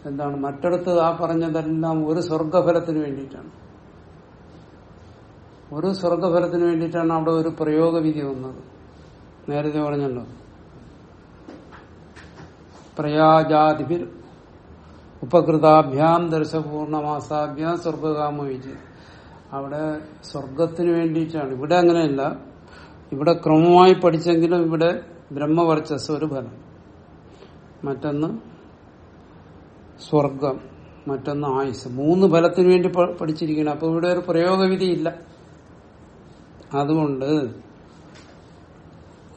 Speaker 1: എന്താണ് മറ്റടുത്ത് ആ പറഞ്ഞതെല്ലാം ഒരു സ്വർഗഫലത്തിന് വേണ്ടിയിട്ടാണ്. ഒരു സ്വർഗഫലത്തിന് വേണ്ടിയിട്ടാണ് അവിടെ ഒരു പ്രയോഗവിധി വന്നത്. നേരത്തെ പറഞ്ഞല്ലോ. പ്രയാജാതിപിർ ഉപകൃതാഭ്യാം ദർശപൂർണമാസാഭ്യാം സ്വർഗകാമ വിജയം അവിടെ സ്വർഗത്തിന് വേണ്ടിയിട്ടാണ്. ഇവിടെ അങ്ങനെയല്ല. ഇവിടെ ക്രമമായി പഠിച്ചെങ്കിലും ഇവിടെ ബ്രഹ്മവർച്ചസ് ഒരു ഫലം. മറ്റൊന്ന് സ്വർഗം മറ്റൊന്ന് ആയുസ്. മൂന്ന് ഫലത്തിന് വേണ്ടി പഠിച്ചിരിക്കണം അപ്പൊ ഇവിടെ ഒരു പ്രയോഗവിധി ഇല്ല അതുകൊണ്ട്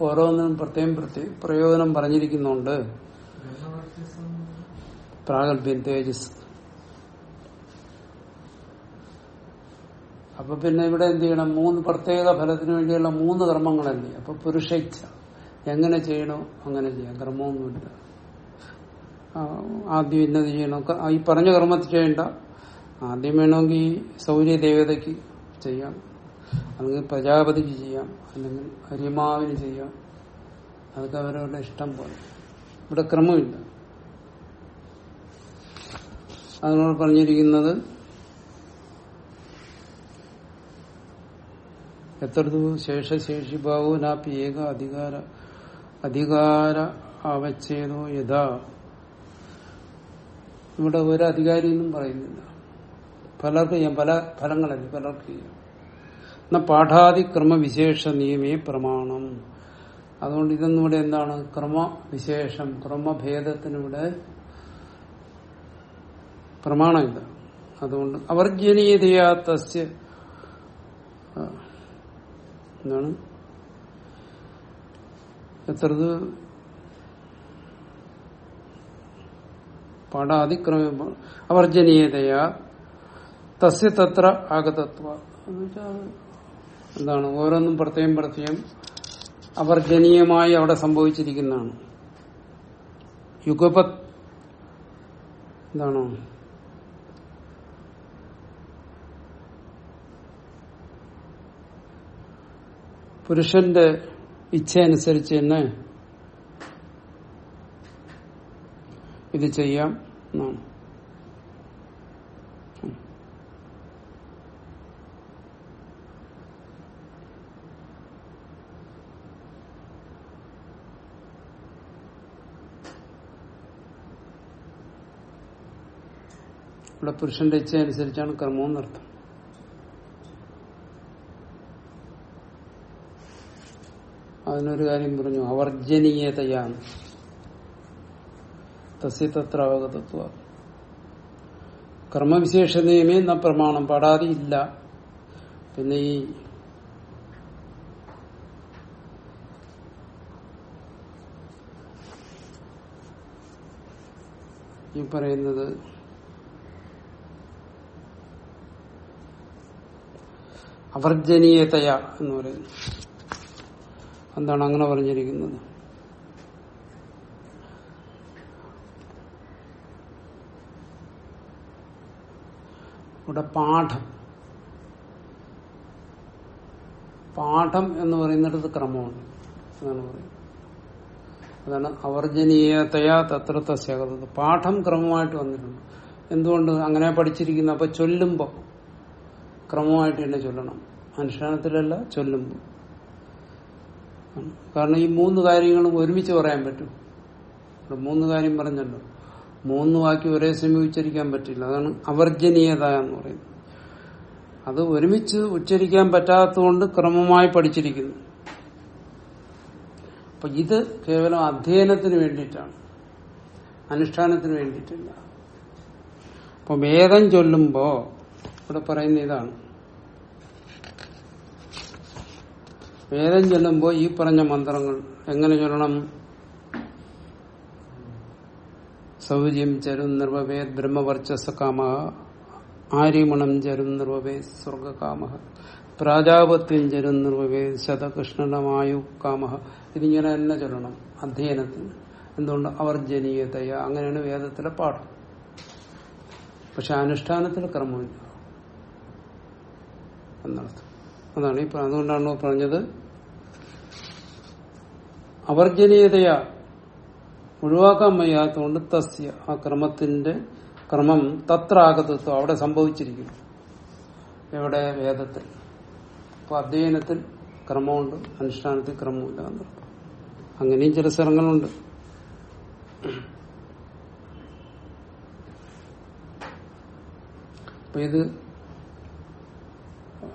Speaker 1: ഓരോന്നിനും പ്രത്യേകം പ്രത്യേകം പ്രയോജനം പറഞ്ഞിരിക്കുന്നുണ്ട്. പ്രാഗൽഭ്യം തേജസ്. അപ്പൊ പിന്നെ ഇവിടെ എന്ത് ചെയ്യണം? മൂന്ന് പ്രത്യേക ഫലത്തിന് വേണ്ടിയുള്ള മൂന്ന് കർമ്മങ്ങളല്ലേ അപ്പൊ പുരുഷയിച്ച എങ്ങനെ ചെയ്യണോ അങ്ങനെ ചെയ്യാം. കർമ്മമൊന്നുമില്ല. ആദ്യം ഇന്നത് ചെയ്യണം. ഈ പറഞ്ഞ കർമ്മത്തിൽ ചെയ്യണ്ട. ആദ്യം വേണമെങ്കിൽ ഈ സൗര്യ ദേവതയ്ക്ക് ചെയ്യാം. അല്ലെങ്കിൽ പ്രജാപതിക്ക് ചെയ്യാം. അല്ലെങ്കിൽ ഹരിമാവിന് ചെയ്യാം. അതൊക്കെ അവരവരുടെ ഇഷ്ടം പോലെ. ഇവിടെ ക്രമമില്ല. അതിനോട് പറഞ്ഞിരിക്കുന്നത് എത്രതു ശേഷശേഷി ഭാവോ നാപ്പി ഏക അധികാര അധികാര അവച്ഛേദോ യഥാ. ഇവിടെ ഒരു അധികാരിയെന്നും പറയുന്നില്ല. പലർക്കും ചെയ്യാം. പല ഫലങ്ങളല്ലേ പലർക്കും ചെയ്യാം. എന്നാ പാഠാതിക്രമ വിശേഷ നിയമേ പ്രമാണം. അതുകൊണ്ട് ഇതൊന്നും ഇവിടെ എന്താണ് ക്രമവിശേഷം ക്രമഭേദത്തിനിവിടെ പ്രമാണമില്ല അതുകൊണ്ട് അവർജനീയതയാ തസ്യ എന്താണ്? എത്രത്? പാഠാതിക്രമ അവർജനീയതയാ തസ്യ തത്ര ആഗതത്വ. എന്താണ്? ഓരോന്നും പ്രത്യേകം പ്രത്യേകം അവർജനീയമായി അവിടെ സംഭവിച്ചിരിക്കുന്നതാണ്. യുഗപത് എന്താണോ? പുരുഷന്റെ ഇച്ഛയനുസരിച്ച് തന്നെ ഇത് ചെയ്യാം എന്നാണ്. ഇവിടെ പുരുഷന്റെ ഇച്ഛ അനുസരിച്ചാണ് കർമ്മം നടത്തും അതിനൊരു കാര്യം പറഞ്ഞു അവർജനീയതയാണ്. തസ്യ തത്ര അവഗതത്വ. കർമ്മവിശേഷ നിയമേ പ്രമാണം പാടാതെ പിന്നെ ഈ ഈ പറയുന്നത് അവർജനീയതയ എന്ന് പറയുന്നു. എന്താണ് അങ്ങനെ പറഞ്ഞിരിക്കുന്നത്? ഇവിടെ പാഠം. പാഠം എന്ന് പറയുന്നിടത്ത് ക്രമമാണ്. അതാണ് പറയുന്നത്. അതാണ് അവർജനീയതയാ തത്ര തസ്യാകത് പാഠം ക്രമമായിട്ട് വന്നിട്ടുണ്ട്. എന്തുകൊണ്ട് അങ്ങനെ പഠിച്ചിരിക്കുന്നു? അപ്പൊ ചൊല്ലുമ്പോ. ക്രമമായിട്ട് തന്നെ ചൊല്ലണം. അനുഷ്ഠാനത്തിലല്ല ചൊല്ലുമ്പോൾ കാരണം ഈ മൂന്ന് കാര്യങ്ങളും ഒരുമിച്ച് പറയാൻ പറ്റും. മൂന്ന് കാര്യം പറഞ്ഞല്ലോ. മൂന്ന് വാക്കി ഒരേ സമയം ഉച്ചരിക്കാൻ പറ്റില്ല. അതാണ് അവർജനീയത എന്ന് പറയുന്നത്. അത് ഒരുമിച്ച് ഉച്ചരിക്കാൻ പറ്റാത്തതുകൊണ്ട് ക്രമമായി പഠിച്ചിരിക്കുന്നു. അപ്പൊ ഇത് കേവലം അധ്യയനത്തിന് വേണ്ടിയിട്ടാണ്. അനുഷ്ഠാനത്തിന് വേണ്ടിയിട്ടില്ല. അപ്പൊ വേദം ചൊല്ലുമ്പോ ഇവിടെ പറയുന്ന ഇതാണ്. വേദം ചൊല്ലുമ്പോൾ ഈ പറഞ്ഞ മന്ത്രങ്ങൾ എങ്ങനെ ചൊല്ലണം? സൗര്യം ചരും നിർവവേ ബ്രഹ്മവർച്ചസ കാമ. ആര്യമണം ചരും നിർവവേ സ്വർഗകാമ. പ്രാജാപത്യം ചരും നിർവവേ ശതകൃഷ്ണനമായു കാമ. ഇതിങ്ങനെ തന്നെ ചൊല്ലണം അധ്യയനത്തിന് എന്തുകൊണ്ട്? അവർജനീയതയ അങ്ങനെയാണ് വേദത്തിലെ പാഠം. പക്ഷെ അനുഷ്ഠാനത്തിൽ ക്രമമില്ല. എന്നർത്ഥം. അതാണ് ഇപ്പൊ അതുകൊണ്ടാണ് പറഞ്ഞത്. അവർജനീയതയാ ഒഴിവാക്കാൻ വയ്യാത്തതുകൊണ്ട് തസ്യ ആ ക്രമത്തിന്റെ ക്രമം തത്ര ആകത്തത്വം അവിടെ സംഭവിച്ചിരിക്കുന്നു. എവിടെ? വേദത്തിൽ. അപ്പൊ അധ്യയനത്തിൽ ക്രമമുണ്ട് അനുഷ്ഠാനത്തിൽ ക്രമമില്ല അങ്ങനെയും ചില സ്ഥലങ്ങളുണ്ട്. അപ്പൊ ഇത്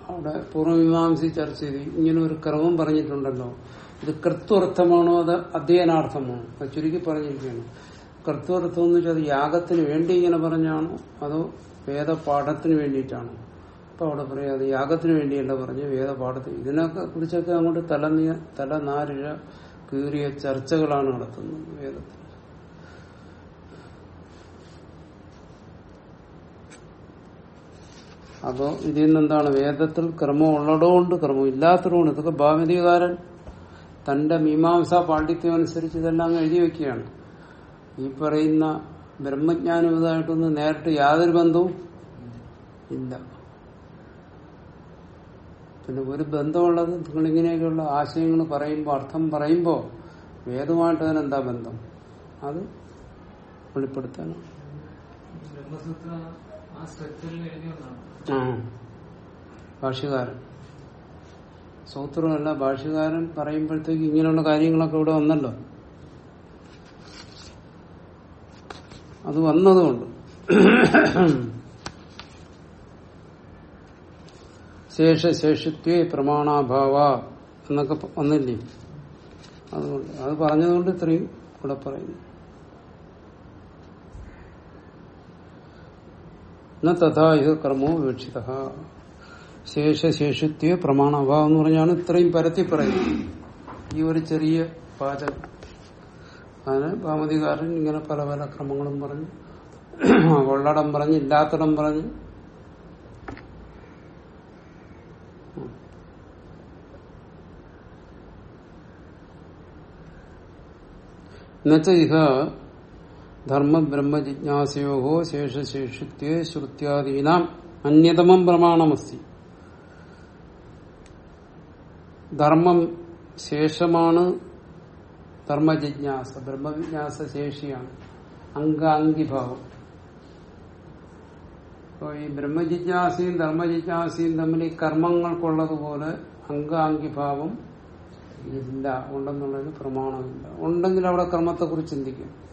Speaker 1: അവിടെ പൂർവമീമാംസി ചർച്ച ചെയ്തു. ഇങ്ങനെ ഒരു ക്രമം പറഞ്ഞിട്ടുണ്ടല്ലോ. ഇത് കൃത്വർത്ഥമാണോ അത് അധ്യയനാർത്ഥമാണോ? അത് ചുരുക്കി പറഞ്ഞിരിക്കുകയാണ്. കൃത്വർത്ഥം എന്ന് വെച്ചാൽ യാഗത്തിന് വേണ്ടി ഇങ്ങനെ പറഞ്ഞാണോ? അതോ വേദപാഠത്തിന് വേണ്ടിയിട്ടാണോ? അപ്പൊ അവിടെ പറയാം അത് യാഗത്തിന് വേണ്ടിയല്ല പറഞ്ഞു വേദപാഠത്തിന് ഇതിനൊക്കെ കുറിച്ചൊക്കെ അങ്ങോട്ട് തല തലനാരിഴ കീറിയ ചർച്ചകളാണ് നടത്തുന്നത് വേദത്തിൽ. അപ്പോ ഇതിൽ നിന്ന് എന്താണ് വേദത്തിൽ ക്രമം ഉള്ളതുകൊണ്ട് ക്രമം ഇല്ലാത്തതുകൊണ്ട്? ഇതൊക്കെ ഭാവതികാരൻ തന്റെ മീമാംസ പാണ്ഡിത്യം അനുസരിച്ച് ഇതെല്ലാം എഴുതി വെക്കുകയാണ്. ഈ പറയുന്ന ബ്രഹ്മജ്ഞാനം ഇതായിട്ടൊന്നും നേരിട്ട് യാതൊരു ബന്ധവും ഇല്ല. പിന്നെ ഒരു ബന്ധമുള്ളത് നിങ്ങളിങ്ങനെയൊക്കെയുള്ള ആശയങ്ങൾ പറയുമ്പോൾ അർത്ഥം പറയുമ്പോൾ വേദമായിട്ട് അതിനെന്താ ബന്ധം? അത് വെളിപ്പെടുത്താനാണ് ഭാഷ്യകാരൻ. സൂത്രമല്ല ഭാഷ്യകാരൻ പറയുമ്പോഴത്തേക്ക് ഇങ്ങനെയുള്ള കാര്യങ്ങളൊക്കെ ഇവിടെ വന്നല്ലോ. അത് വന്നതുകൊണ്ട്. ശേഷശേഷിത്വേ പ്രമാണാഭാവ എന്നൊക്കെ വന്നില്ലേ? അതുകൊണ്ട് അത് പറഞ്ഞതുകൊണ്ട് ഇത്രയും ഇവിടെ പറയുന്നു. ന തഥാ ഇത് കർമ്മോ വിവക്ഷിത. ശേഷശേഷിത്വ എന്ന് പറഞ്ഞാണ് ഇത്രയും പരത്തി പറയുന്നത്. ഈ ഒരു ചെറിയ പാചകം. അതിന് ഭാമതികാരൻ ഇങ്ങനെ പല പല ക്രമങ്ങളും പറഞ്ഞു. ഉള്ളടം പറഞ്ഞ് ഇല്ലാത്തടം പറഞ്ഞ്. എന്നുവെച്ച ഇഹ ധർമ്മ ബ്രഹ്മ ജിജ്ഞാസയോഹോ ശേഷശേഷിത്വേ ശ്രുത്യാദീനാം. അന്യതമം പ്രമാണമസ്തി. ധർമ്മം ശേഷമാണ് ധർമ്മജിജ്ഞാസ. ബ്രഹ്മജിജ്ഞാസ ശേഷിയാണ്. അംഗാംഗിഭാവം അപ്പോൾ ഈ ബ്രഹ്മജിജ്ഞാസയും ധർമ്മജിജ്ഞാസയും തമ്മിൽ ഈ കർമ്മങ്ങൾക്കുള്ളതുപോലെ അംഗാംഗിഭാവം ഇല്ല ഉണ്ടെന്നുള്ളതിന് പ്രമാണമില്ല. ഉണ്ടെങ്കിൽ അവിടെ കർമ്മത്തെക്കുറിച്ച് ചിന്തിക്കും.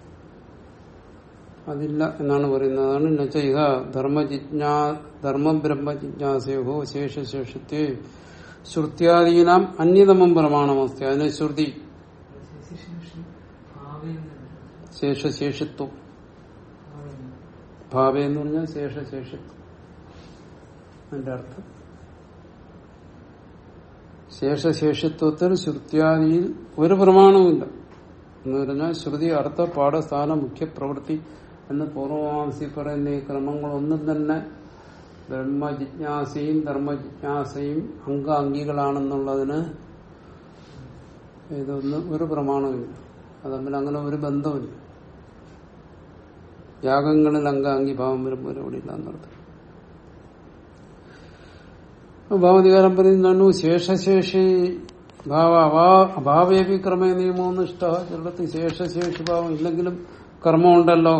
Speaker 1: അതില്ല എന്നാണ് പറയുന്നത്. അതാണ് ധർമ്മജിജ്ഞാ ധർമ്മ ബ്രഹ്മജിജ്ഞാസയോ ശേഷശേഷത്തെ ശ്രുത്യാദീനാം അന്യതമം പ്രമാണമസ്തി. അതിന് ശ്രുതി. ശേഷശേഷിത്വം. ഭാവ എന്ന് പറഞ്ഞാൽ ശേഷശേഷിത്വം. അതിന്റെ അർത്ഥം. ശേഷശേഷിത്വത്തിൽ ശ്രുത്യാദിയിൽ ഒരു പ്രമാണവുമില്ല. എന്ന് പറഞ്ഞാൽ ശ്രുതി അർത്ഥ പാഠസ്ഥാന മുഖ്യ പ്രവൃത്തി എന്ന് പൂർവമാംസി പറയുന്ന ഈ ക്രമങ്ങളൊന്നും തന്നെ ബ്രഹ്മജിജ്ഞാസയും ധർമ്മജിജ്ഞാസയും അംഗാംഗികളാണെന്നുള്ളതിന് ഇതൊന്നും ഒരു പ്രമാണമില്ല അത് തമ്മിൽ അങ്ങനെ ഒരു ബന്ധമില്ല യാഗങ്ങളിൽ അംഗാംഗി ഭാവം വരുമ്പോൾ അവിടെ ഇല്ല എന്നർത്ഥം ഭാവധികാരം പറയുന്നു ശേഷശേഷി ഭാവ അഭാ- അഭാവേപി ക്രമേ നിയമോന്നിഷ്ട ചിലടത്ത് ശേഷശേഷി ഭാവം ഇല്ലെങ്കിലും കർമ്മമുണ്ടല്ലോ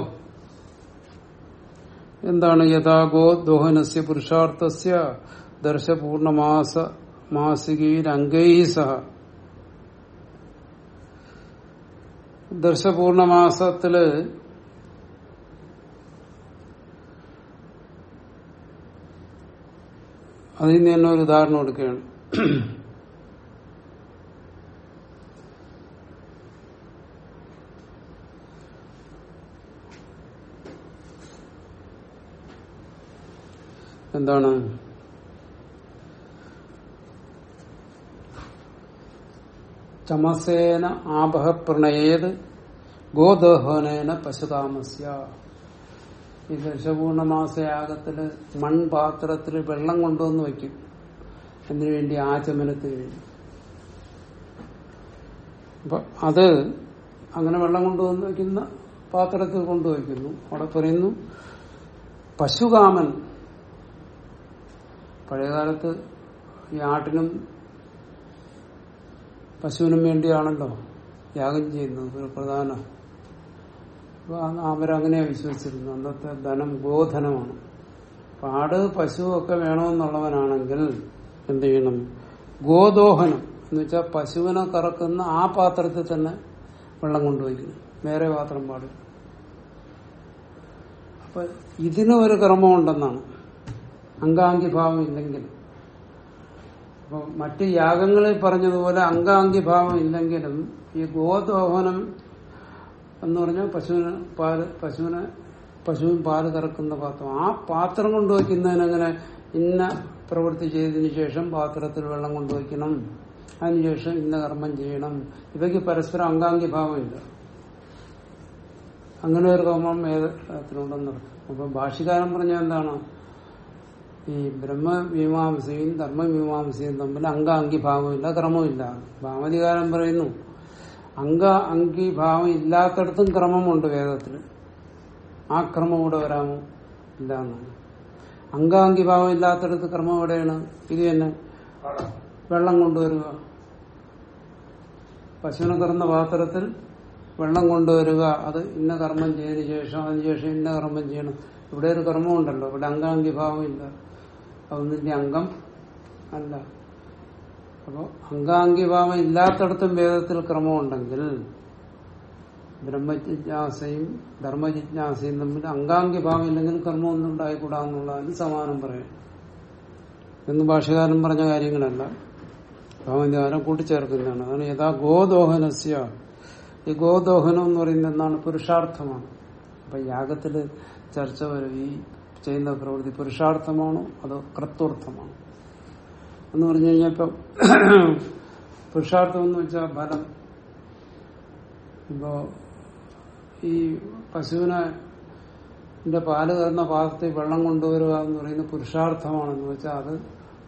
Speaker 1: എന്താണ് യഥാഗോ ദോഹനസ്യ പുരുഷാർത്ഥസ്യ ദർശപൂർണമാസ മാസികയിൽ അംഗൈ സഹ. ദർശപൂർണമാസത്തിൽ അതിൽ നിന്ന് തന്നെ ഒരു ഉദാഹരണം എടുക്കുകയാണ്. എന്താണ്? ചമസേന ആപഹ പ്രണയേത് ഗോദോഹനേന പശുതാമസ്യ. ഈ ദശപൂർണമാസയാഗത്തിൽ മൺപാത്രത്തിൽ വെള്ളം കൊണ്ടുവന്ന് വയ്ക്കും. അതിനു വേണ്ടി ആചമനത്തിന് വേണ്ടി അപ്പൊ അത് അങ്ങനെ വെള്ളം കൊണ്ടുവന്ന് വയ്ക്കുന്ന പാത്രത്തിൽ കൊണ്ടുവയ്ക്കുന്നു. അവിടെ പറയുന്നു പശുകാമൻ പഴയകാലത്ത് ഈ ആട്ടിനും പശുവിനും വേണ്ടിയാണല്ലോ യാഗം ചെയ്യുന്നത് ഒരു പ്രധാന. അവരങ്ങനെ വിശ്വസിച്ചിരുന്നു അന്നത്തെ ധനം ഗോധനമാണ്. പാട് പശു ഒക്കെ വേണമെന്നുള്ളവനാണെങ്കിൽ എന്ത് ചെയ്യണം? ഗോദോഹനം. എന്ന് വെച്ചാൽ പശുവിനെ കറക്കുന്ന ആ പാത്രത്തിൽ തന്നെ വെള്ളം കൊണ്ടുവയ്ക്കണം വേറെ പാത്രം പാടില്ല. അപ്പൊ ഇതിന് ഒരു ക്രമമുണ്ടെന്നാണ് അംഗാംഗി ഭാവം ഇല്ലെങ്കിൽ അപ്പൊ മറ്റ് യാഗങ്ങളിൽ പറഞ്ഞതുപോലെ അംഗാംഗി ഭാവം ഇല്ലെങ്കിലും ഈ ഗോദോഹനം എന്ന് പറഞ്ഞാൽ പശുവിന് പാൽ പശുവിനെ പശുവിൻ പാൽ കറക്കുന്ന പാത്രം. ആ പാത്രം കൊണ്ടുവയ്ക്കുന്നതിനങ്ങനെ ഇന്ന പ്രവൃത്തി ചെയ്തതിനു ശേഷം പാത്രത്തിൽ വെള്ളം കൊണ്ടുവയ്ക്കണം. അതിനുശേഷം ഇന്ന കർമ്മം ചെയ്യണം. ഇവയ്ക്ക് പരസ്പരം അംഗാംഗി ഭാവമില്ല അങ്ങനെ ഒരു കർമ്മം ഏതത്തിനുണ്ടെന്ന് അപ്പൊ ഭാഷികാരം പറഞ്ഞ എന്താണ്? ഈ ബ്രഹ്മമീമാംസയും ധർമ്മമീമാംസയും തമ്മിൽ അംഗാംഗിഭാവമില്ല ക്രമമില്ല. ഭാമതികാരൻ പറയുന്നു അംഗ അംഗീഭാവം ഇല്ലാത്തടത്തും ക്രമമുണ്ട് വേദത്തിൽ. ആ ക്രമം ഇവിടെ വരാമോ? ഇല്ല എന്നാണ്. അംഗാംഗിഭാവം ഇല്ലാത്തടത്ത് ക്രമം എവിടെയാണ്? ഇത് തന്നെ വെള്ളം കൊണ്ടുവരിക. പശുവിനെ കറന്ന പാത്രത്തിൽ വെള്ളം കൊണ്ടുവരിക. അത് ഇന്ന കർമ്മം ചെയ്തതിനു ശേഷം അതിനുശേഷം ഇന്ന കർമ്മം ചെയ്യണം. ഇവിടെ ഒരു കർമ്മമുണ്ടല്ലോ ഇവിടെ അംഗാംഗിഭാവം ഇല്ല. അതൊന്നിന്റെ അംഗം അല്ല. അപ്പോ അംഗാംഗിഭാവം ഇല്ലാത്തടത്തും വേദത്തിൽ ക്രമമുണ്ടെങ്കിൽ ബ്രഹ്മജിജ്ഞാസയും ധർമ്മജിജ്ഞാസയും തമ്മിൽ അംഗാംഗിഭാവം ഇല്ലെങ്കിൽ കർമ്മമൊന്നും ഉണ്ടായിക്കൂടാ എന്നുള്ളതിന് സമാനം പറയാം. എന്ന് ഭാഷകാരൻ പറഞ്ഞ കാര്യങ്ങളല്ല. ഭാവന്തികാരം കൂട്ടിച്ചേർക്കുന്നതാണ്. അതാണ് യഥാ ഗോദോഹനസ്യ. ഈ ഗോദോഹനം എന്ന് പറയുന്നത് എന്താണ്? പുരുഷാർത്ഥമാണ്. അപ്പൊ യാഗത്തിൽ ചർച്ച വരും. ഈ ചെയ്യുന്ന പ്രവൃത്തി പുരുഷാർത്ഥമാണോ അതോ കൃത്വർത്ഥമാണോ? എന്ന് പറഞ്ഞു കഴിഞ്ഞാൽ ഇപ്പൊ പുരുഷാർത്ഥം എന്ന് വെച്ചാൽ ഫലം ഇപ്പോ ഈ പശുവിനെ പാൽ കയറുന്ന പാത്രത്തിൽ വെള്ളം കൊണ്ടുവരിക എന്ന് പറയുന്നത് പുരുഷാർത്ഥമാണെന്ന് വെച്ചാൽ അത്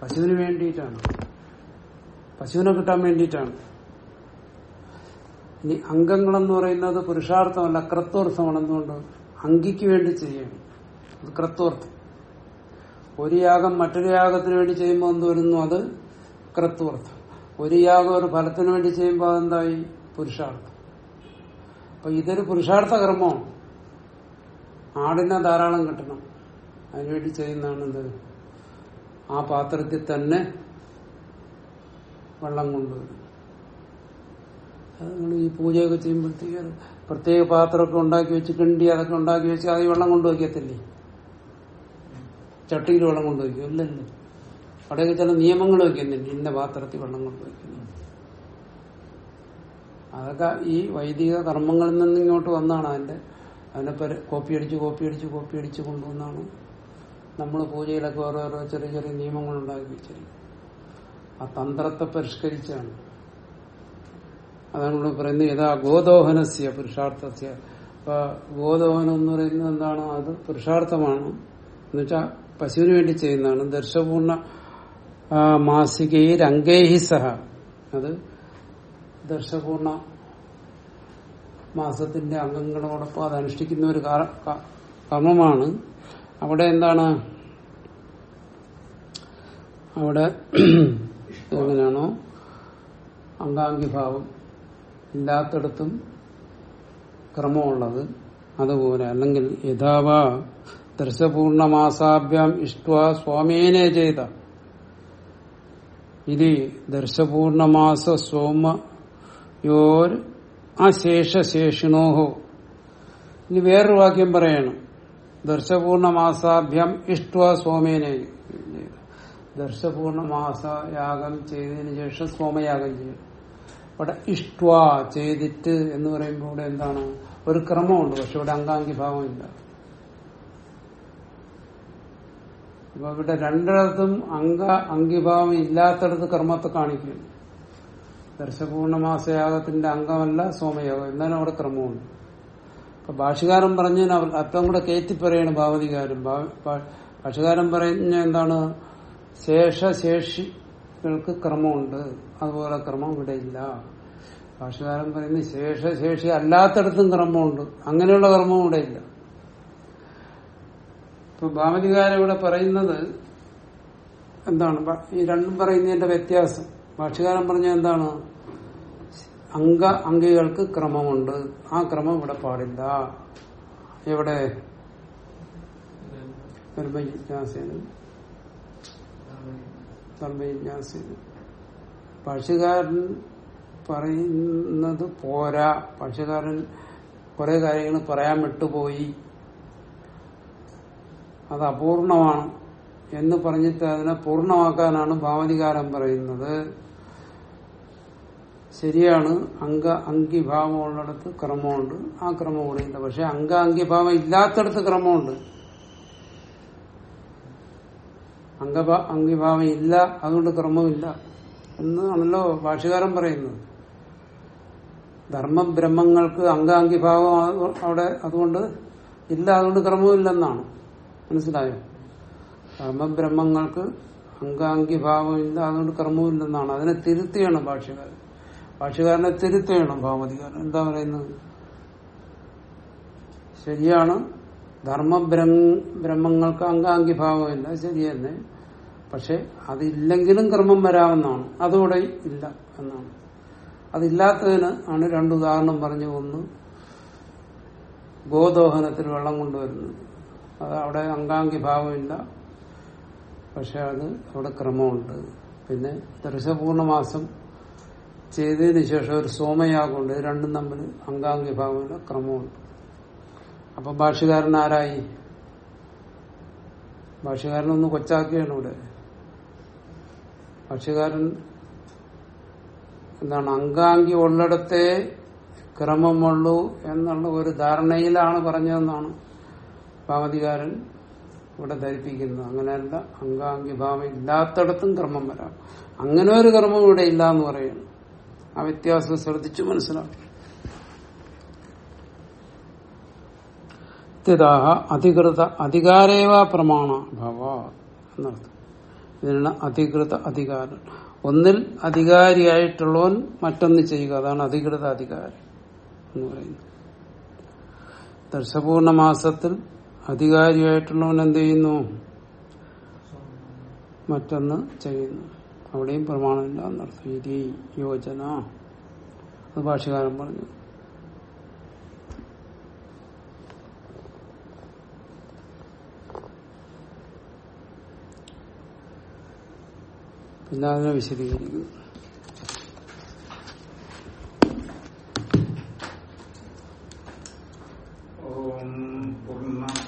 Speaker 1: പശുവിന് വേണ്ടിയിട്ടാണ്. പശുവിനെ കിട്ടാൻ വേണ്ടിയിട്ടാണ്. ഇനി അംഗങ്ങളെന്ന് പറയുന്നത് പുരുഷാർത്ഥമല്ല ക്രത്വർത്ഥമാണ് എന്തുകൊണ്ട് അങ്കിക്ക് വേണ്ടി ചെയ്യണം അത് ക്രത്വർത്ഥം ഒരു യാഗം മറ്റൊരു യാഗത്തിന് വേണ്ടി ചെയ്യുമ്പോൾ എന്ത് വരുന്നു? അത് ക്രത്വർത്ഥം ഒരു യാഗം ഒരു ഫലത്തിന് വേണ്ടി ചെയ്യുമ്പോൾ അതെന്തായി? പുരുഷാർത്ഥം. അപ്പൊ ഇതൊരു പുരുഷാർത്ഥ കർമ്മമാണ്. ആടിനെ ധാരാളം കിട്ടണം. അതിനുവേണ്ടി ചെയ്യുന്നതാണ് ഇത് ആ പാത്രത്തിൽ തന്നെ വെള്ളം കൊണ്ടുവരും. ഈ പൂജയൊക്കെ ചെയ്യുമ്പോഴത്തേക്ക് പ്രത്യേക പാത്രമൊക്കെ ഉണ്ടാക്കി വെച്ച് കിണ്ടി അതൊക്കെ ഉണ്ടാക്കി വെച്ച് അത് വെള്ളം കൊണ്ടുവയ്ക്കത്തില്ലേ? ചട്ടിയിൽ വെള്ളം കൊണ്ടുവയ്ക്കും. ഇല്ലല്ലോ അവിടെയൊക്കെ ചില നിയമങ്ങൾ വയ്ക്കുന്നുണ്ട്. ഇന്ന പാത്രത്തിൽ വെള്ളം കൊണ്ടുവയ്ക്കുന്നു. അതൊക്കെ ഈ വൈദിക കർമ്മങ്ങളിൽ നിന്ന് ഇങ്ങോട്ട് വന്നാണ് അതിന്റെ അതിനെ കോപ്പി അടിച്ച് കോപ്പി അടിച്ച് കോപ്പി അടിച്ച് കൊണ്ടുവന്നാണ് നമ്മൾ പൂജയിലൊക്കെ ഓരോരോ ചെറിയ ചെറിയ നിയമങ്ങൾ ഉണ്ടാക്കി വെച്ചത് ആ തന്ത്രത്തെ പരിഷ്കരിച്ചാണ്. അതാണ് പറയുന്നത്. യഥാ ഗോദോഹനസ്യ പുരുഷാർത്ഥസ്യ. ഗോദോഹനം എന്ന് പറയുന്നത് എന്താണ്? അത് പുരുഷാർത്ഥമാണ്. എന്നുവെച്ചാൽ പശുവിന് വേണ്ടി ചെയ്യുന്നതാണ്. ദർശപൂർണ മാസികയെ രംഗേഹി സഹ. അത് ദർശപൂർണ മാസത്തിന്റെ അംഗങ്ങളോടൊപ്പം അത് അനുഷ്ഠിക്കുന്ന ഒരു കർമ്മമാണ്. അവിടെ എന്താണ്? അവിടെ എങ്ങനെയാണോ? അംഗാംഗിഭാവം ഇല്ലാത്തടത്തും ക്രമമുള്ളത്. അതുപോലെ അല്ലെങ്കിൽ യഥാവ ദർശപൂർണമാസാഭ്യാം ഇഷ്ട സ്വാമേനെ ചെയ്ത. ഇത് ദർശപൂർണമാസ സോമയോർ അശേഷശേഷിണോഹോ. ഇനി വേറൊരു വാക്യം പറയണം. ദർശപൂർണമാസാഭ്യം ഇഷ്ട സോമേനെ ദർശപൂർണമാസ യാഗം ചെയ്തതിനു ശേഷം സോമയാഗം ചെയ്യും ഇവിടെ ഇഷ്ട ചെയ്തിട്ട് എന്ന് പറയുമ്പോൾ ഇവിടെ എന്താണ്? ഒരു ക്രമമുണ്ട്. പക്ഷെ ഇവിടെ അംഗാംഗി ഭാവമില്ല. അപ്പൊ ഇവിടെ രണ്ടിടത്തും അംഗ അംഗിഭാവം ഇല്ലാത്തടത്ത് കർമ്മത്തെ കാണിക്കുന്നു. ദർശപൂർണമാസയാഗത്തിന്റെ അംഗമല്ല സോമയാഗം. എന്നാലും അവിടെ ക്രമമുണ്ട്. അപ്പൊ ഭാഷകാരൻ പറഞ്ഞതിന് അവർ അത്തം കൂടെ കയറ്റി പറയാണ് ഭാവതികാരൻ. ഭാഷകാരൻ പറയുന്ന എന്താണ്? ശേഷശേഷികൾക്ക് ക്രമമുണ്ട്. അതുപോലെ ക്രമം ഇവിടെ ഇല്ല ഭാഷകാരൻ പറയുന്നത് ശേഷശേഷി അല്ലാത്തടത്തും ക്രമമുണ്ട്. അങ്ങനെയുള്ള ക്രമം ഇവിടെ ഇല്ല ഇപ്പൊ ഭാമതികാരൻ ഇവിടെ പറയുന്നത് എന്താണ്? ഈ രണ്ടും പറയുന്നതിന്റെ വ്യത്യാസം. ഭാഷകാരൻ പറഞ്ഞ എന്താണ്? അംഗ അംഗികൾക്ക് ക്രമമുണ്ട്. ആ ക്രമം ഇവിടെ പാടില്ല. എവിടെ? ഭാഷകാരൻ പറയുന്നത് പോരാ. ഭാഷകാരൻ കുറെ കാര്യങ്ങൾ പറയാൻ വിട്ടുപോയി. അത് അപൂർണമാണ് എന്ന് പറഞ്ഞിട്ട് അതിനെ പൂർണമാക്കാനാണ് ഭാവതികാരൻ പറയുന്നത്. ശരിയാണ് അംഗ അങ്കിഭാവമുള്ളിടത്ത് ക്രമമുണ്ട്. ആ ക്രമം കൂടിയില്ല പക്ഷെ അംഗ അങ്കിഭാവം ഇല്ലാത്തടത്ത് ക്രമമുണ്ട്. അംഗഭ അങ്കിഭാവം ഇല്ല അതുകൊണ്ട് ക്രമമില്ല എന്നാണല്ലോ ഭാഷകാരൻ പറയുന്നത്. ധർമ്മബ്രഹ്മങ്ങൾക്ക് അംഗാംഗിഭാവം അവിടെ അതുകൊണ്ട് ഇല്ല അതുകൊണ്ട് ക്രമമില്ലെന്നാണ്. മനസ്സിലായോ? കർമ്മബ്രഹ്മങ്ങൾക്ക് അംഗാംഗി ഭാവമില്ല അതുകൊണ്ട് കർമ്മമില്ലെന്നാണ് അതിനെ തിരുത്തിയാണ് ഭാഷ്യകാരൻ. ഭാഷ്യകാരനെ തിരുത്തിയാണ് ഭാവതികാരൻ എന്താ പറയുന്നത്? ശരിയാണ്. ധർമ്മബ്രഹ്മങ്ങൾക്ക് അംഗാംഗി ഭാവമില്ല ശരി തന്നെ പക്ഷെ അതില്ലെങ്കിലും കർമ്മം വരാമെന്നാണ്. അതോടെ ഇല്ല എന്നാണ്. അതില്ലാത്തതിന് ആണ് രണ്ടുദാഹരണം പറഞ്ഞു ഒന്ന് ഗോദോഹനത്തിൽ വെള്ളം കൊണ്ടുവരുന്നത്. അത് അവിടെ അംഗാംഗി ഭാവമില്ല. പക്ഷെ അത് അവിടെ ക്രമമുണ്ട്. പിന്നെ ദർശപൂർണമാസം ചെയ്തതിന് ശേഷം ഒരു സോമയാഗമുണ്ട്. രണ്ടും തമ്മിൽ അംഗാംഗി ഭാവമില്ല ക്രമമുണ്ട്. അപ്പൊ ഭാഷകാരൻ ആരായി? ഭാഷകാരനൊന്ന് കൊച്ചാക്കുകയാണ് ഇവിടെ. ഭാഷകാരൻ എന്താണ്? അംഗാംഗി ഉള്ളിടത്തെ ക്രമമുള്ളൂ എന്നുള്ള ഒരു ധാരണയിലാണ് പറഞ്ഞതെന്നാണ് ഭാമതികാരൻ ഇവിടെ ധരിപ്പിക്കുന്നത് അങ്ങനെയല്ല അംഗാംഗി ഭാവം ഇല്ലാത്തടത്തും കർമ്മം വരാം. അങ്ങനെ ഒരു കർമ്മം ഇവിടെ ഇല്ല എന്ന് പറയുന്നു. ആ വ്യത്യാസം ശ്രദ്ധിച്ചു മനസ്സിലാക്കും അധികൃത അധികാരേവ പ്രമാണ ഭവ എന്നർത്ഥം. ഇതിനാണ് അധികൃത അധികാരം ഒന്നിൽ അധികാരിയായിട്ടുള്ളവൻ മറ്റൊന്ന് ചെയ്യുക. അതാണ് അധികൃത അധികാരം എന്ന് പറയുന്നത്. ദർശപൂർണ മാസത്തിൽ അധികാരിയായിട്ടുള്ളവൻ എന്ത് ചെയ്യുന്നു? മറ്റൊന്ന് ചെയ്യുന്നു. അവിടെയും പ്രമാണമില്ല എന്നർത്ഥം. ഇതി യോജന. അത് ഭാഷകാരൻ പറഞ്ഞു. പിന്നെ അതിനെ വിശദീകരിക്കുന്നു. ഓം പൂർണ